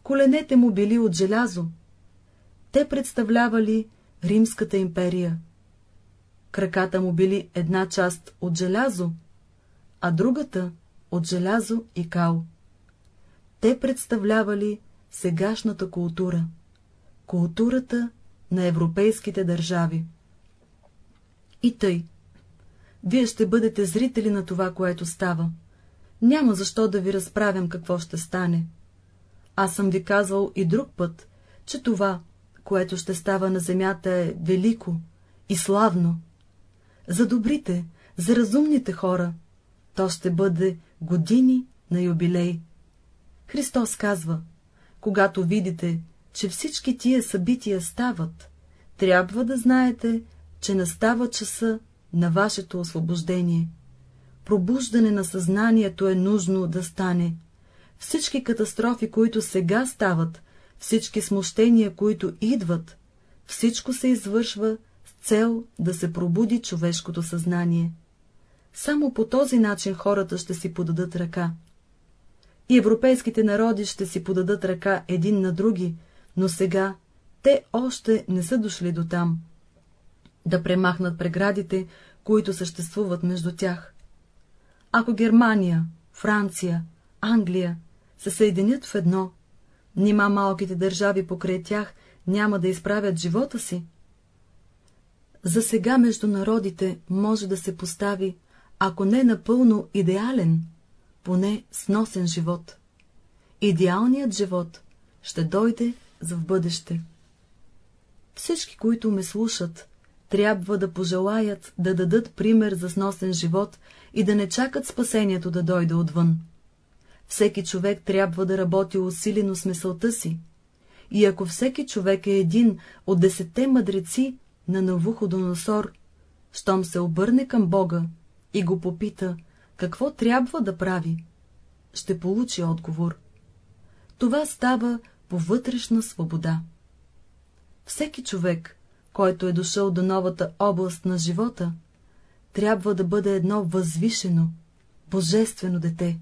Коленете му били от желязо. Те представлявали Римската империя. Краката му били една част от желязо, а другата от желязо и кал. Те представлявали сегашната култура, културата на европейските държави. И тъй. Вие ще бъдете зрители на това, което става. Няма защо да ви разправям какво ще стане. Аз съм ви казвал и друг път, че това, което ще става на земята е велико и славно. За добрите, за разумните хора, то ще бъде години на юбилей. Христос казва, когато видите, че всички тия събития стават, трябва да знаете, че настава часа на вашето освобождение. Пробуждане на съзнанието е нужно да стане. Всички катастрофи, които сега стават, всички смущения, които идват, всичко се извършва с цел да се пробуди човешкото съзнание. Само по този начин хората ще си подадат ръка. И европейските народи ще си подадат ръка един на други, но сега те още не са дошли до там. Да премахнат преградите, които съществуват между тях. Ако Германия, Франция, Англия се съединят в едно, нима малките държави покрай тях няма да изправят живота си? За сега между народите може да се постави, ако не напълно идеален, поне сносен живот. Идеалният живот ще дойде за в бъдеще. Всички, които ме слушат, трябва да пожелаят да дадат пример за сносен живот и да не чакат спасението да дойде отвън. Всеки човек трябва да работи усилено с мисълта си, и ако всеки човек е един от десетте мъдреци на Навуходоносор, щом се обърне към Бога и го попита, какво трябва да прави, ще получи отговор. Това става по вътрешна свобода. Всеки човек, който е дошъл до новата област на живота, трябва да бъде едно възвишено, божествено дете.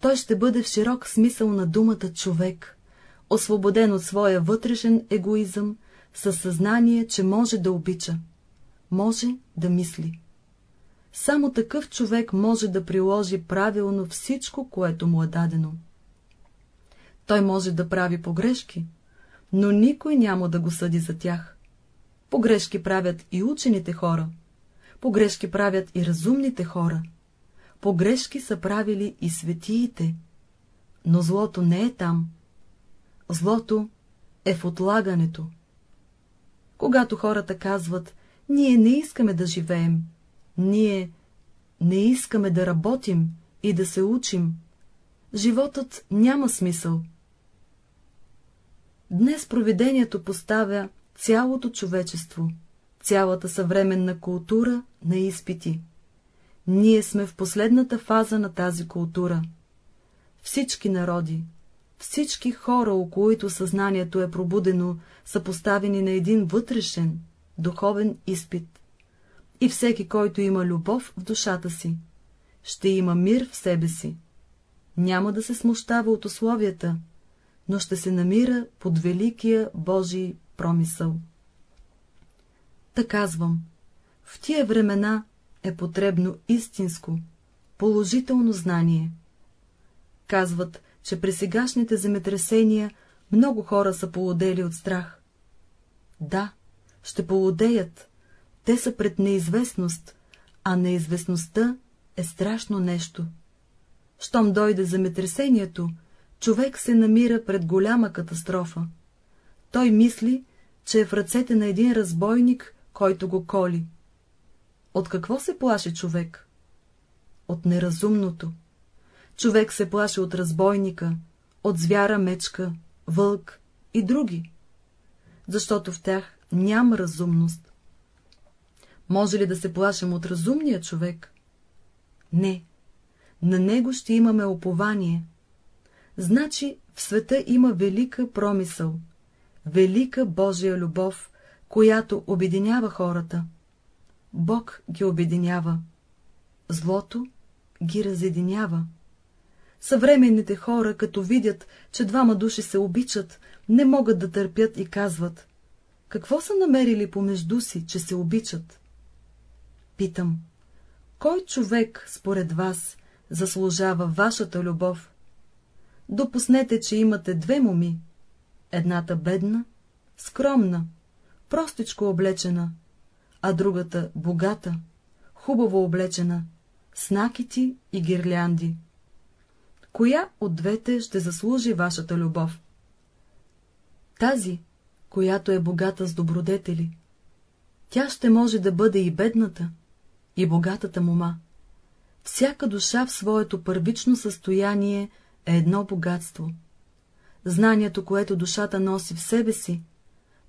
Той ще бъде в широк смисъл на думата човек, освободен от своя вътрешен егоизъм, със съзнание, че може да обича, може да мисли. Само такъв човек може да приложи правилно всичко, което му е дадено. Той може да прави погрешки, но никой няма да го съди за тях. Погрешки правят и учените хора, погрешки правят и разумните хора, погрешки са правили и светиите, но злото не е там. Злото е в отлагането. Когато хората казват, ние не искаме да живеем, ние не искаме да работим и да се учим, животът няма смисъл. Днес провидението поставя цялото човечество, цялата съвременна култура на изпити. Ние сме в последната фаза на тази култура. Всички народи, всички хора, у които съзнанието е пробудено, са поставени на един вътрешен, духовен изпит. И всеки, който има любов в душата си, ще има мир в себе си. Няма да се смущава от условията, но ще се намира под великия Божий промисъл. Та казвам, в тия времена е потребно истинско, положително знание. Казват, че при сегашните земетресения много хора са полудели от страх. Да, ще полудеят, те са пред неизвестност, а неизвестността е страшно нещо. Щом дойде земетресението, човек се намира пред голяма катастрофа. Той мисли, че е в ръцете на един разбойник, който го коли. От какво се плаши човек? От неразумното. Човек се плаши от разбойника, от звяра мечка, вълк и други, защото в тях няма разумност. Може ли да се плашим от разумния човек? Не, на него ще имаме опование. Значи в света има велика промисъл, велика Божия любов, която обединява хората. Бог ги обединява, злото ги разединява. Съвременните хора, като видят, че двама души се обичат, не могат да търпят и казват, какво са намерили помежду си, че се обичат? Питам, кой човек, според вас, заслужава вашата любов? Допуснете, че имате две моми, едната бедна, скромна, простичко облечена, а другата богата, хубаво облечена, с накити и гирлянди. Коя от двете ще заслужи вашата любов? Тази, която е богата с добродетели. Тя ще може да бъде и бедната, и богатата мома. Всяка душа в своето първично състояние е едно богатство. Знанието, което душата носи в себе си,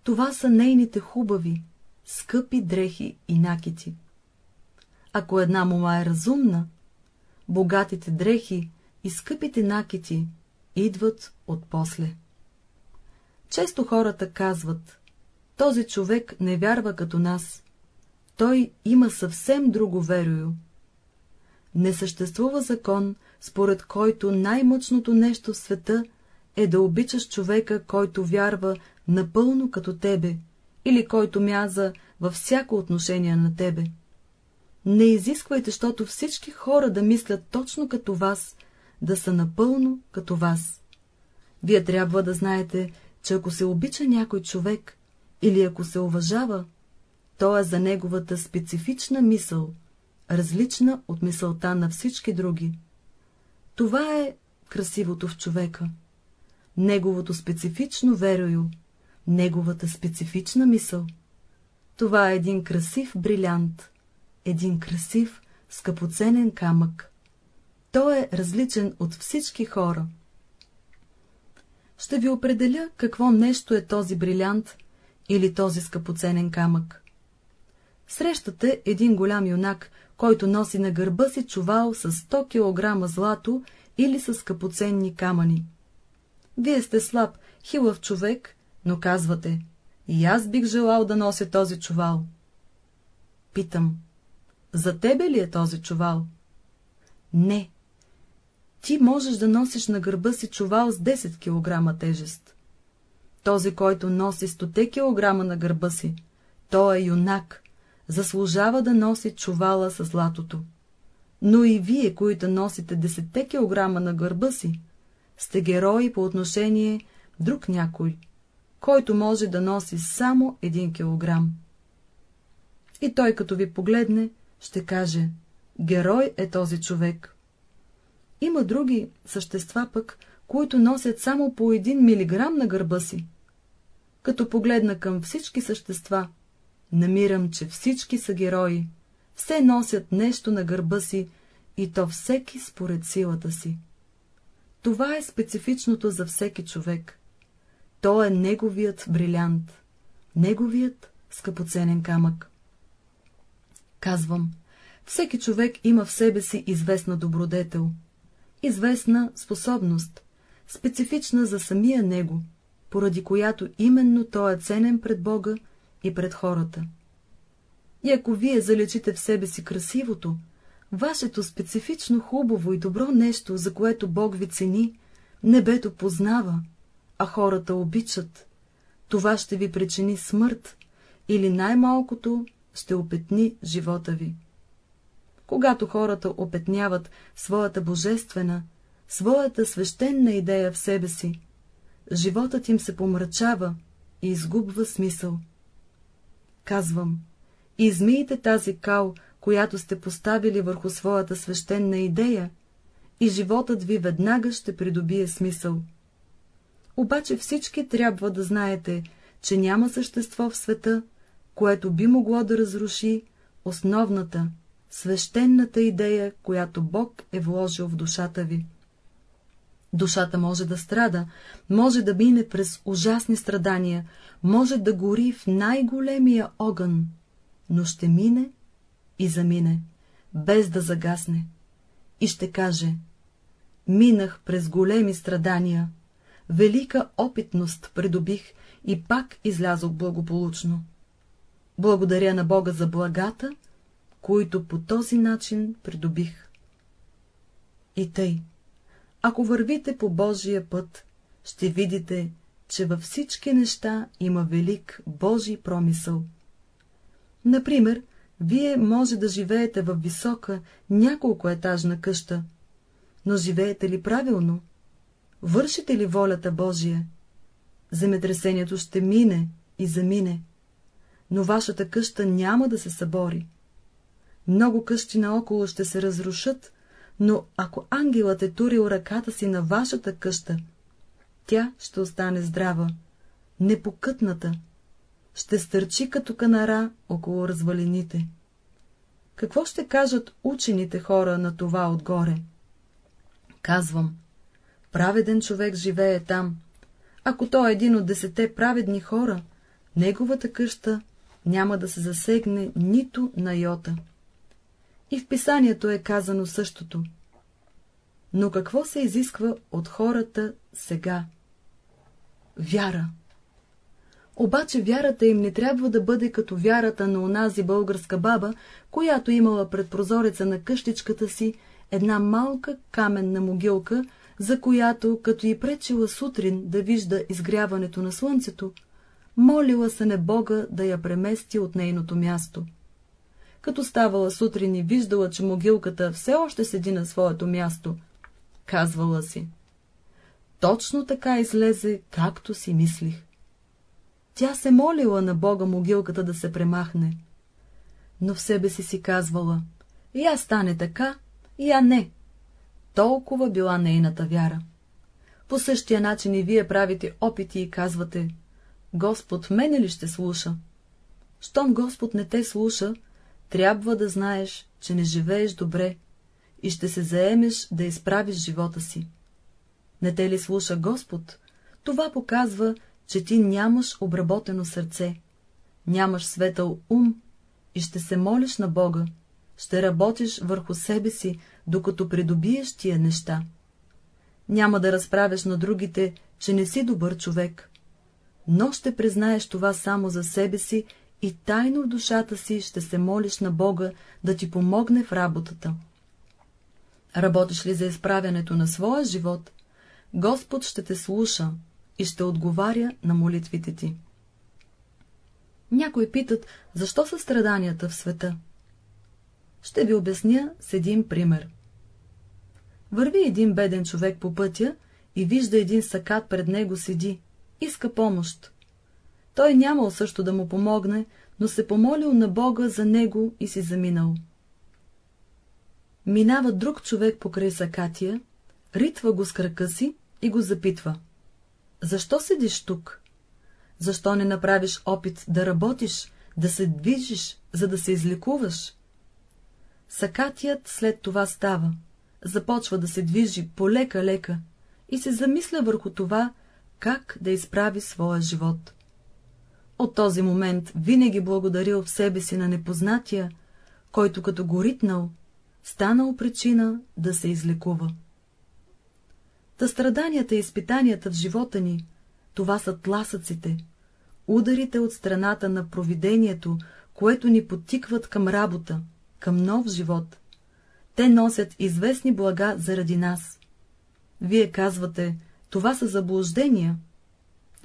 това са нейните хубави, скъпи дрехи и накити. Ако една мома е разумна, богатите дрехи и скъпите накити идват от после. Често хората казват, този човек не вярва като нас, той има съвсем друго верою. Не съществува закон, според който най-мъчното нещо в света е да обичаш човека, който вярва напълно като тебе, или който мяза във всяко отношение на тебе. Не изисквайте, защото всички хора да мислят точно като вас, да са напълно като вас. Вие трябва да знаете, че ако се обича някой човек, или ако се уважава, то е за неговата специфична мисъл, различна от мисълта на всички други. Това е красивото в човека. Неговото специфично верою, неговата специфична мисъл. Това е един красив брилянт, един красив, скъпоценен камък. Той е различен от всички хора. Ще ви определя какво нещо е този брилянт или този скъпоценен камък. Срещате един голям юнак, който носи на гърба си чувал с 100 кг злато или с скъпоценни камъни. Вие сте слаб, хилав човек, но казвате, и аз бих желал да нося този чувал. Питам, за тебе ли е този чувал? Не. Ти можеш да носиш на гърба си чувал с 10 кг тежест. Този, който носи 100 кг на гърба си, той е юнак, заслужава да носи чувала с златото. Но и вие, които носите 10 кг на гърба си, сте герои по отношение друг някой, който може да носи само 1 килограм. И той, като ви погледне, ще каже, герой е този човек. Има други същества пък, които носят само по един милиграм на гърба си. Като погледна към всички същества, намирам, че всички са герои, все носят нещо на гърба си, и то всеки според силата си. Това е специфичното за всеки човек. То е неговият брилянт, неговият скъпоценен камък. Казвам, всеки човек има в себе си известна добродетел, известна способност, специфична за самия него, поради която именно той е ценен пред Бога и пред хората. И ако вие залечите в себе си красивото, вашето специфично хубаво и добро нещо, за което Бог ви цени, небето познава, а хората обичат, това ще ви причини смърт или най-малкото ще опетни живота ви. Когато хората опетняват своята божествена, своята свещена идея в себе си, животът им се помрачава и изгубва смисъл. Казвам, измийте тази кал, която сте поставили върху своята свещена идея, и животът ви веднага ще придобие смисъл. Обаче всички трябва да знаете, че няма същество в света, което би могло да разруши основната, свещената идея, която Бог е вложил в душата ви. Душата може да страда, може да мине през ужасни страдания, може да гори в най-големия огън, но ще мине и замине, без да загасне, и ще каже — минах през големи страдания, велика опитност придобих и пак излязох благополучно. Благодаря на Бога за благата, които по този начин придобих. И тъй, ако вървите по Божия път, ще видите, че във всички неща има велик Божий промисъл. Например, вие може да живеете в висока, няколко етажна къща, но живеете ли правилно? Вършите ли волята Божия? Земетресението ще мине и замине, но вашата къща няма да се събори. Много къщи наоколо ще се разрушат, но ако ангелът е турил ръката си на вашата къща, тя ще остане здрава, непокътната, ще стърчи като канара около развалините. Какво ще кажат учените хора на това отгоре? Казвам, праведен човек живее там. Ако той е един от десете праведни хора, неговата къща няма да се засегне нито на йота. И в писанието е казано същото. Но какво се изисква от хората сега? Вяра. Обаче вярата им не трябва да бъде като вярата на онази българска баба, която имала пред прозореца на къщичката си една малка каменна могилка, за която, като и пречила сутрин да вижда изгряването на слънцето, молила се не Бога да я премести от нейното място. Като ставала сутрин и виждала, че могилката все още седи на своето място, казвала си. Точно така излезе, както си мислих. Тя се молила на Бога могилката да се премахне, но в себе си си казвала, я стане така, я не. Толкова била нейната вяра. По същия начин и вие правите опити и казвате, Господ мене ли ще слуша? Щом Господ не те слуша, трябва да знаеш, че не живееш добре и ще се заемеш да изправиш живота си. Не те ли слуша Господ, това показва, че ти нямаш обработено сърце, нямаш светъл ум и ще се молиш на Бога, ще работиш върху себе си, докато придобиеш тия неща. Няма да разправяш на другите, че не си добър човек, но ще признаеш това само за себе си и тайно в душата си ще се молиш на Бога да ти помогне в работата. Работиш ли за изправянето на своя живот, Господ ще те слуша и ще отговаря на молитвите ти. Някои питат, защо са страданията в света? Ще ви обясня с един пример. Върви един беден човек по пътя и вижда един сакат пред него седи, иска помощ. Той нямал също да му помогне, но се помолил на Бога за него и си заминал. Минава друг човек покрай сакатия, ритва го с крака си и го запитва. Защо седиш тук? Защо не направиш опит да работиш, да се движиш, за да се излекуваш? Сакатият след това става, започва да се движи полека-лека и се замисля върху това, как да изправи своя живот. От този момент винаги благодарил в себе си на непознатия, който като го ритнал, станал причина да се излекува. Та страданията и изпитанията в живота ни, това са тласъците, ударите от страната на провидението, което ни потикват към работа, към нов живот. Те носят известни блага заради нас. Вие казвате, това са заблуждения.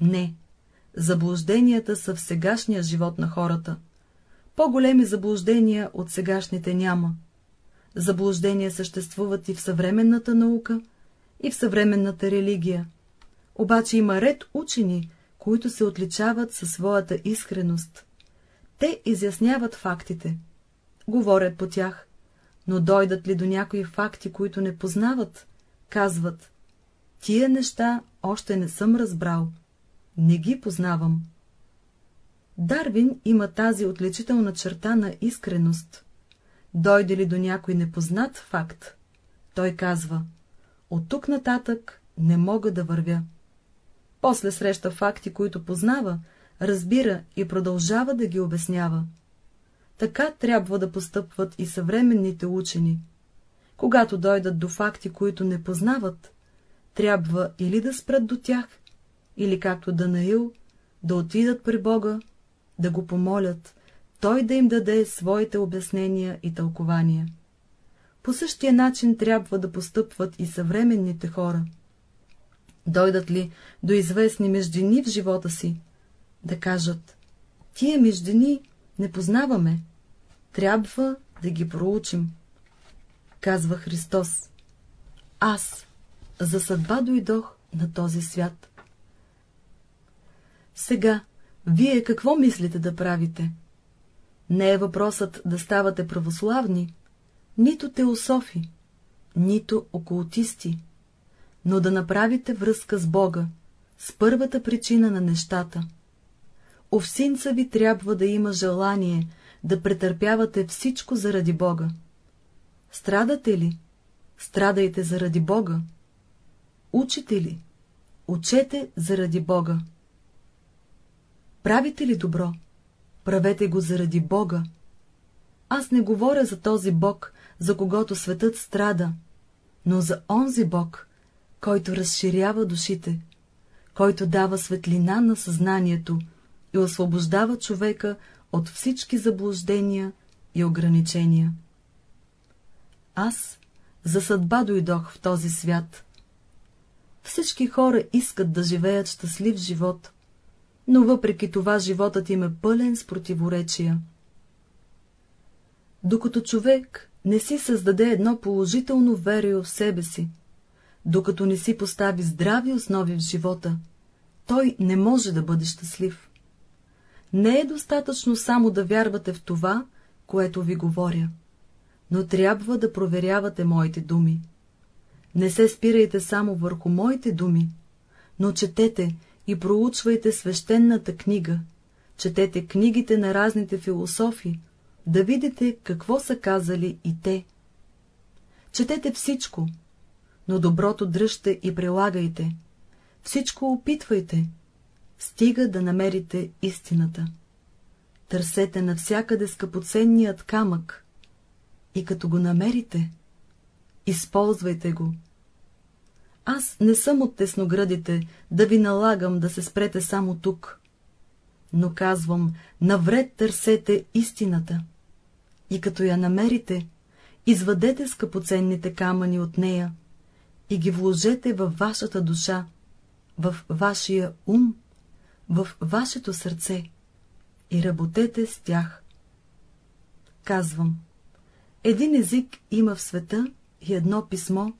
Не, заблужденията са в сегашния живот на хората. По-големи заблуждения от сегашните няма. Заблуждения съществуват и в съвременната наука, и в съвременната религия. Обаче има ред учени, които се отличават със своята искреност. Те изясняват фактите, говорят по тях, но дойдат ли до някои факти, които не познават, казват, тия неща още не съм разбрал, не ги познавам. Дарвин има тази отличителна черта на искреност. Дойде ли до някой непознат факт, той казва, от тук нататък не мога да вървя. После среща факти, които познава, разбира и продължава да ги обяснява. Така трябва да постъпват и съвременните учени. Когато дойдат до факти, които не познават, трябва или да спрат до тях, или както Данаил, да отидат при Бога, да го помолят, той да им даде своите обяснения и тълкования. По същия начин трябва да постъпват и съвременните хора. Дойдат ли до известни междини в живота си, да кажат, тия междини не познаваме, трябва да ги проучим. Казва Христос, аз за съдба дойдох на този свят. Сега, вие какво мислите да правите? Не е въпросът да ставате православни, нито теософи, нито окултисти, но да направите връзка с Бога, с първата причина на нещата. Овсинца ви трябва да има желание да претърпявате всичко заради Бога. Страдате ли? Страдайте заради Бога. Учите ли? Учете заради Бога. Правите ли добро? Правете го заради Бога. Аз не говоря за този Бог, за когото светът страда, но за онзи Бог, който разширява душите, който дава светлина на съзнанието и освобождава човека от всички заблуждения и ограничения. Аз за съдба дойдох в този свят. Всички хора искат да живеят щастлив живот, но въпреки това животът им е пълен с противоречия. Докато човек не си създаде едно положително верие в себе си, докато не си постави здрави основи в живота, той не може да бъде щастлив. Не е достатъчно само да вярвате в това, което ви говоря, но трябва да проверявате моите думи. Не се спирайте само върху моите думи, но четете и проучвайте свещената книга, четете книгите на разните философи, да видите какво са казали и те. Четете всичко, но доброто дръжте и прилагайте, всичко опитвайте, стига да намерите истината. Търсете навсякъде скъпоценният камък и като го намерите, използвайте го. Аз не съм от тесноградите да ви налагам да се спрете само тук, но казвам, навред търсете истината и като я намерите, извадете скъпоценните камъни от нея и ги вложете във вашата душа, в вашия ум, в вашето сърце и работете с тях. Казвам, един език има в света и едно писмо,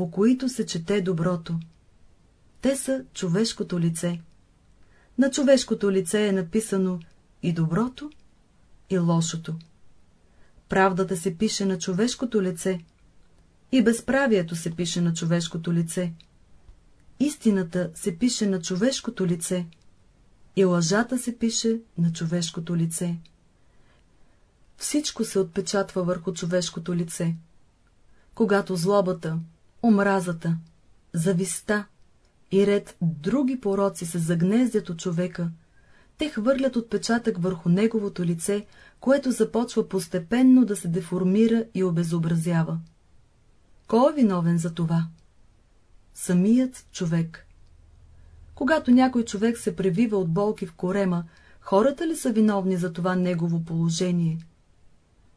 по които се чете доброто. Те са човешкото лице. На човешкото лице е написано и доброто, и лошото. Правдата се пише на човешкото лице, и безправието се пише на човешкото лице. Истината се пише на човешкото лице, и лъжата се пише на човешкото лице. Всичко се отпечатва върху човешкото лице. Когато злобата, омразата, зависта и ред други пороци се загнездят от човека, те хвърлят отпечатък върху неговото лице, което започва постепенно да се деформира и обезобразява. Кой е виновен за това? Самият човек. Когато някой човек се превива от болки в корема, хората ли са виновни за това негово положение?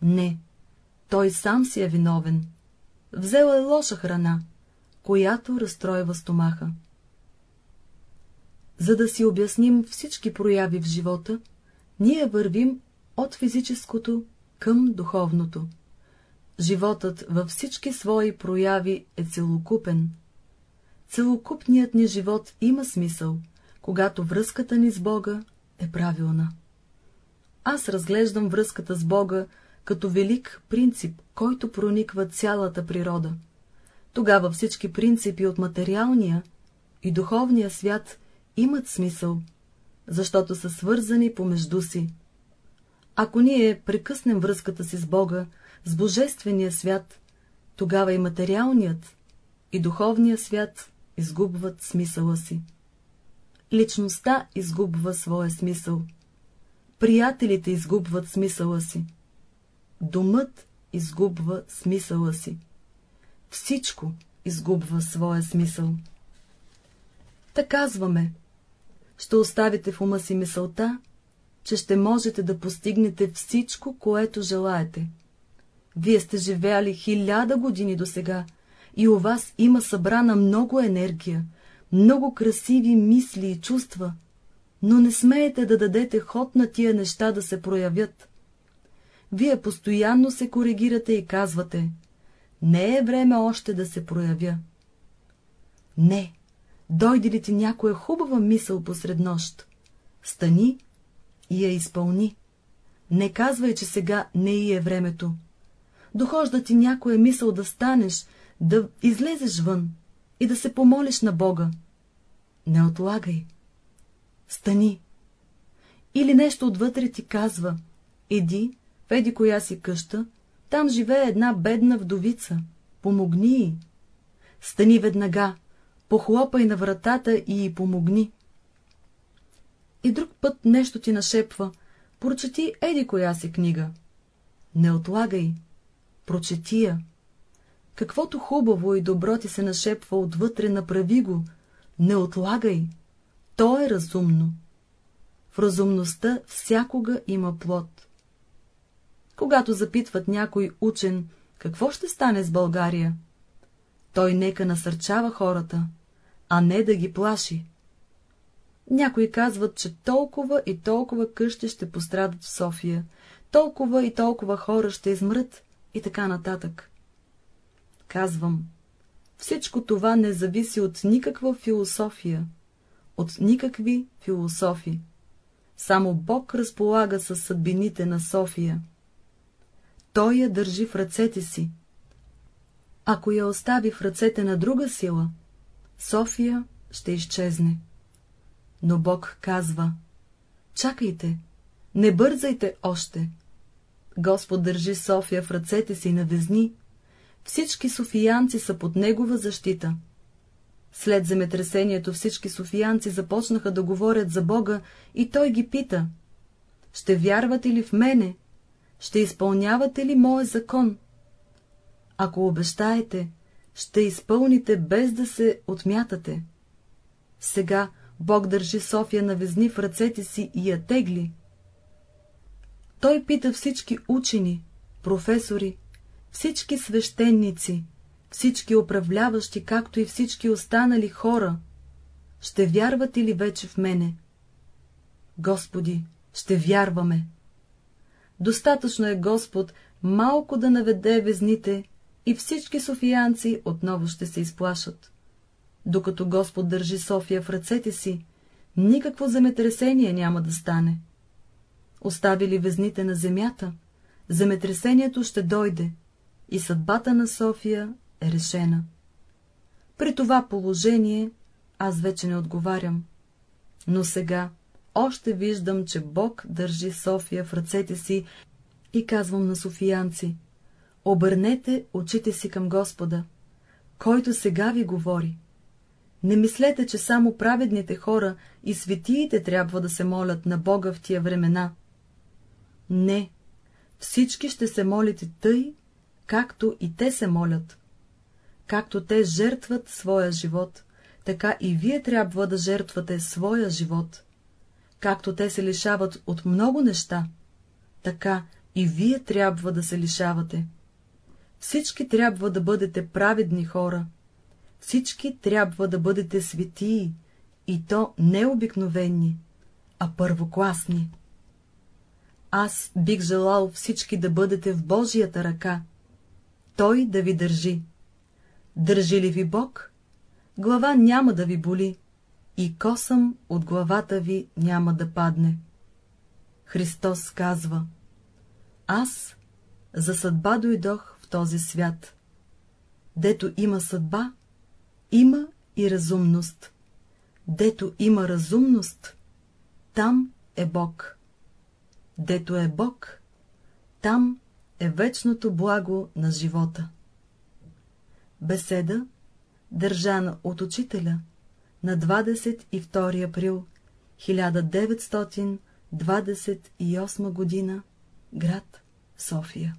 Не, той сам си е виновен. Взел е лоша храна, която разстройва стомаха. За да си обясним всички прояви в живота, ние вървим от физическото към духовното. Животът във всички свои прояви е целокупен. Целокупният ни живот има смисъл, когато връзката ни с Бога е правилна. Аз разглеждам връзката с Бога като велик принцип, който прониква цялата природа. Тогава всички принципи от материалния и духовния свят имат смисъл, защото са свързани помежду си. Ако ние прекъснем връзката си с Бога, с Божествения свят, тогава и материалният, и духовният свят изгубват смисъла си. Личността изгубва своя смисъл. Приятелите изгубват смисъла си. Домът изгубва смисъла си. Всичко изгубва своя смисъл. Та казваме, ще оставите в ума си мисълта, че ще можете да постигнете всичко, което желаете. Вие сте живеяли хиляда години до сега и у вас има събрана много енергия, много красиви мисли и чувства, но не смеете да дадете ход на тия неща да се проявят. Вие постоянно се коригирате и казвате, не е време още да се проявя. Не, дойде ли ти някоя хубава мисъл посред нощ, стани и я изпълни. Не казвай, че сега не и е времето. Дохожда ти някоя мисъл да станеш, да излезеш вън и да се помолиш на Бога. Не отлагай. Стани. Или нещо отвътре ти казва, иди еди коя си къща, там живее една бедна вдовица, помогни й. Стани веднага, похлопай на вратата и й помогни. и друг път нещо ти нашепва, прочети еди коя си книга. Не отлагай, прочети я. Каквото хубаво и добро ти се нашепва отвътре, направи го, не отлагай. То е разумно. В разумността всякога има плод. Когато запитват някой учен, какво ще стане с България, той нека насърчава хората, а не да ги плаши. Някои казват, че толкова и толкова къщи ще пострадат в София, толкова и толкова хора ще измрат и така нататък. Казвам, всичко това не зависи от никаква философия, от никакви философи. Само Бог разполага със съдбините на София. Той я държи в ръцете си. Ако я остави в ръцете на друга сила, София ще изчезне. Но Бог казва, чакайте, не бързайте още. Господ държи София в ръцете си на везни, всички софиянци са под негова защита. След земетресението всички софиянци започнаха да говорят за Бога и той ги пита, ще вярвате ли в мене, ще изпълнявате ли моя закон? Ако обещаете, ще изпълните без да се отмятате. Сега Бог държи София на везни в ръцете си и я тегли. Той пита всички учени, професори, всички свещеници, всички управляващи, както и всички останали хора, ще вярвате ли вече в мене? Господи, ще вярваме. Достатъчно е Господ малко да наведе везните и всички софиянци отново ще се изплашат. Докато Господ държи София в ръцете си, никакво земетресение няма да стане. Остави ли везните на земята, земетресението ще дойде и съдбата на София е решена. При това положение аз вече не отговарям, но сега още виждам, че Бог държи София в ръцете си и казвам на софиянци, обърнете очите си към Господа, който сега ви говори. Не мислете, че само праведните хора и светиите трябва да се молят на Бога в тия времена. Не, всички ще се молите тъй, както и те се молят. Както те жертват своя живот, така и вие трябва да жертвате своя живот. Както те се лишават от много неща, така и вие трябва да се лишавате. Всички трябва да бъдете праведни хора, всички трябва да бъдете светии, и то не обикновени, а първокласни. Аз бих желал всички да бъдете в Божията ръка, Той да ви държи. Държи ли ви Бог, глава няма да ви боли, и косъм от главата ви няма да падне. Христос казва, аз за съдба дойдох в този свят. Дето има съдба, има и разумност. Дето има разумност, там е Бог. Дето е Бог, там е вечното благо на живота. Беседа, държана от учителя на 22 април 1928 година, град София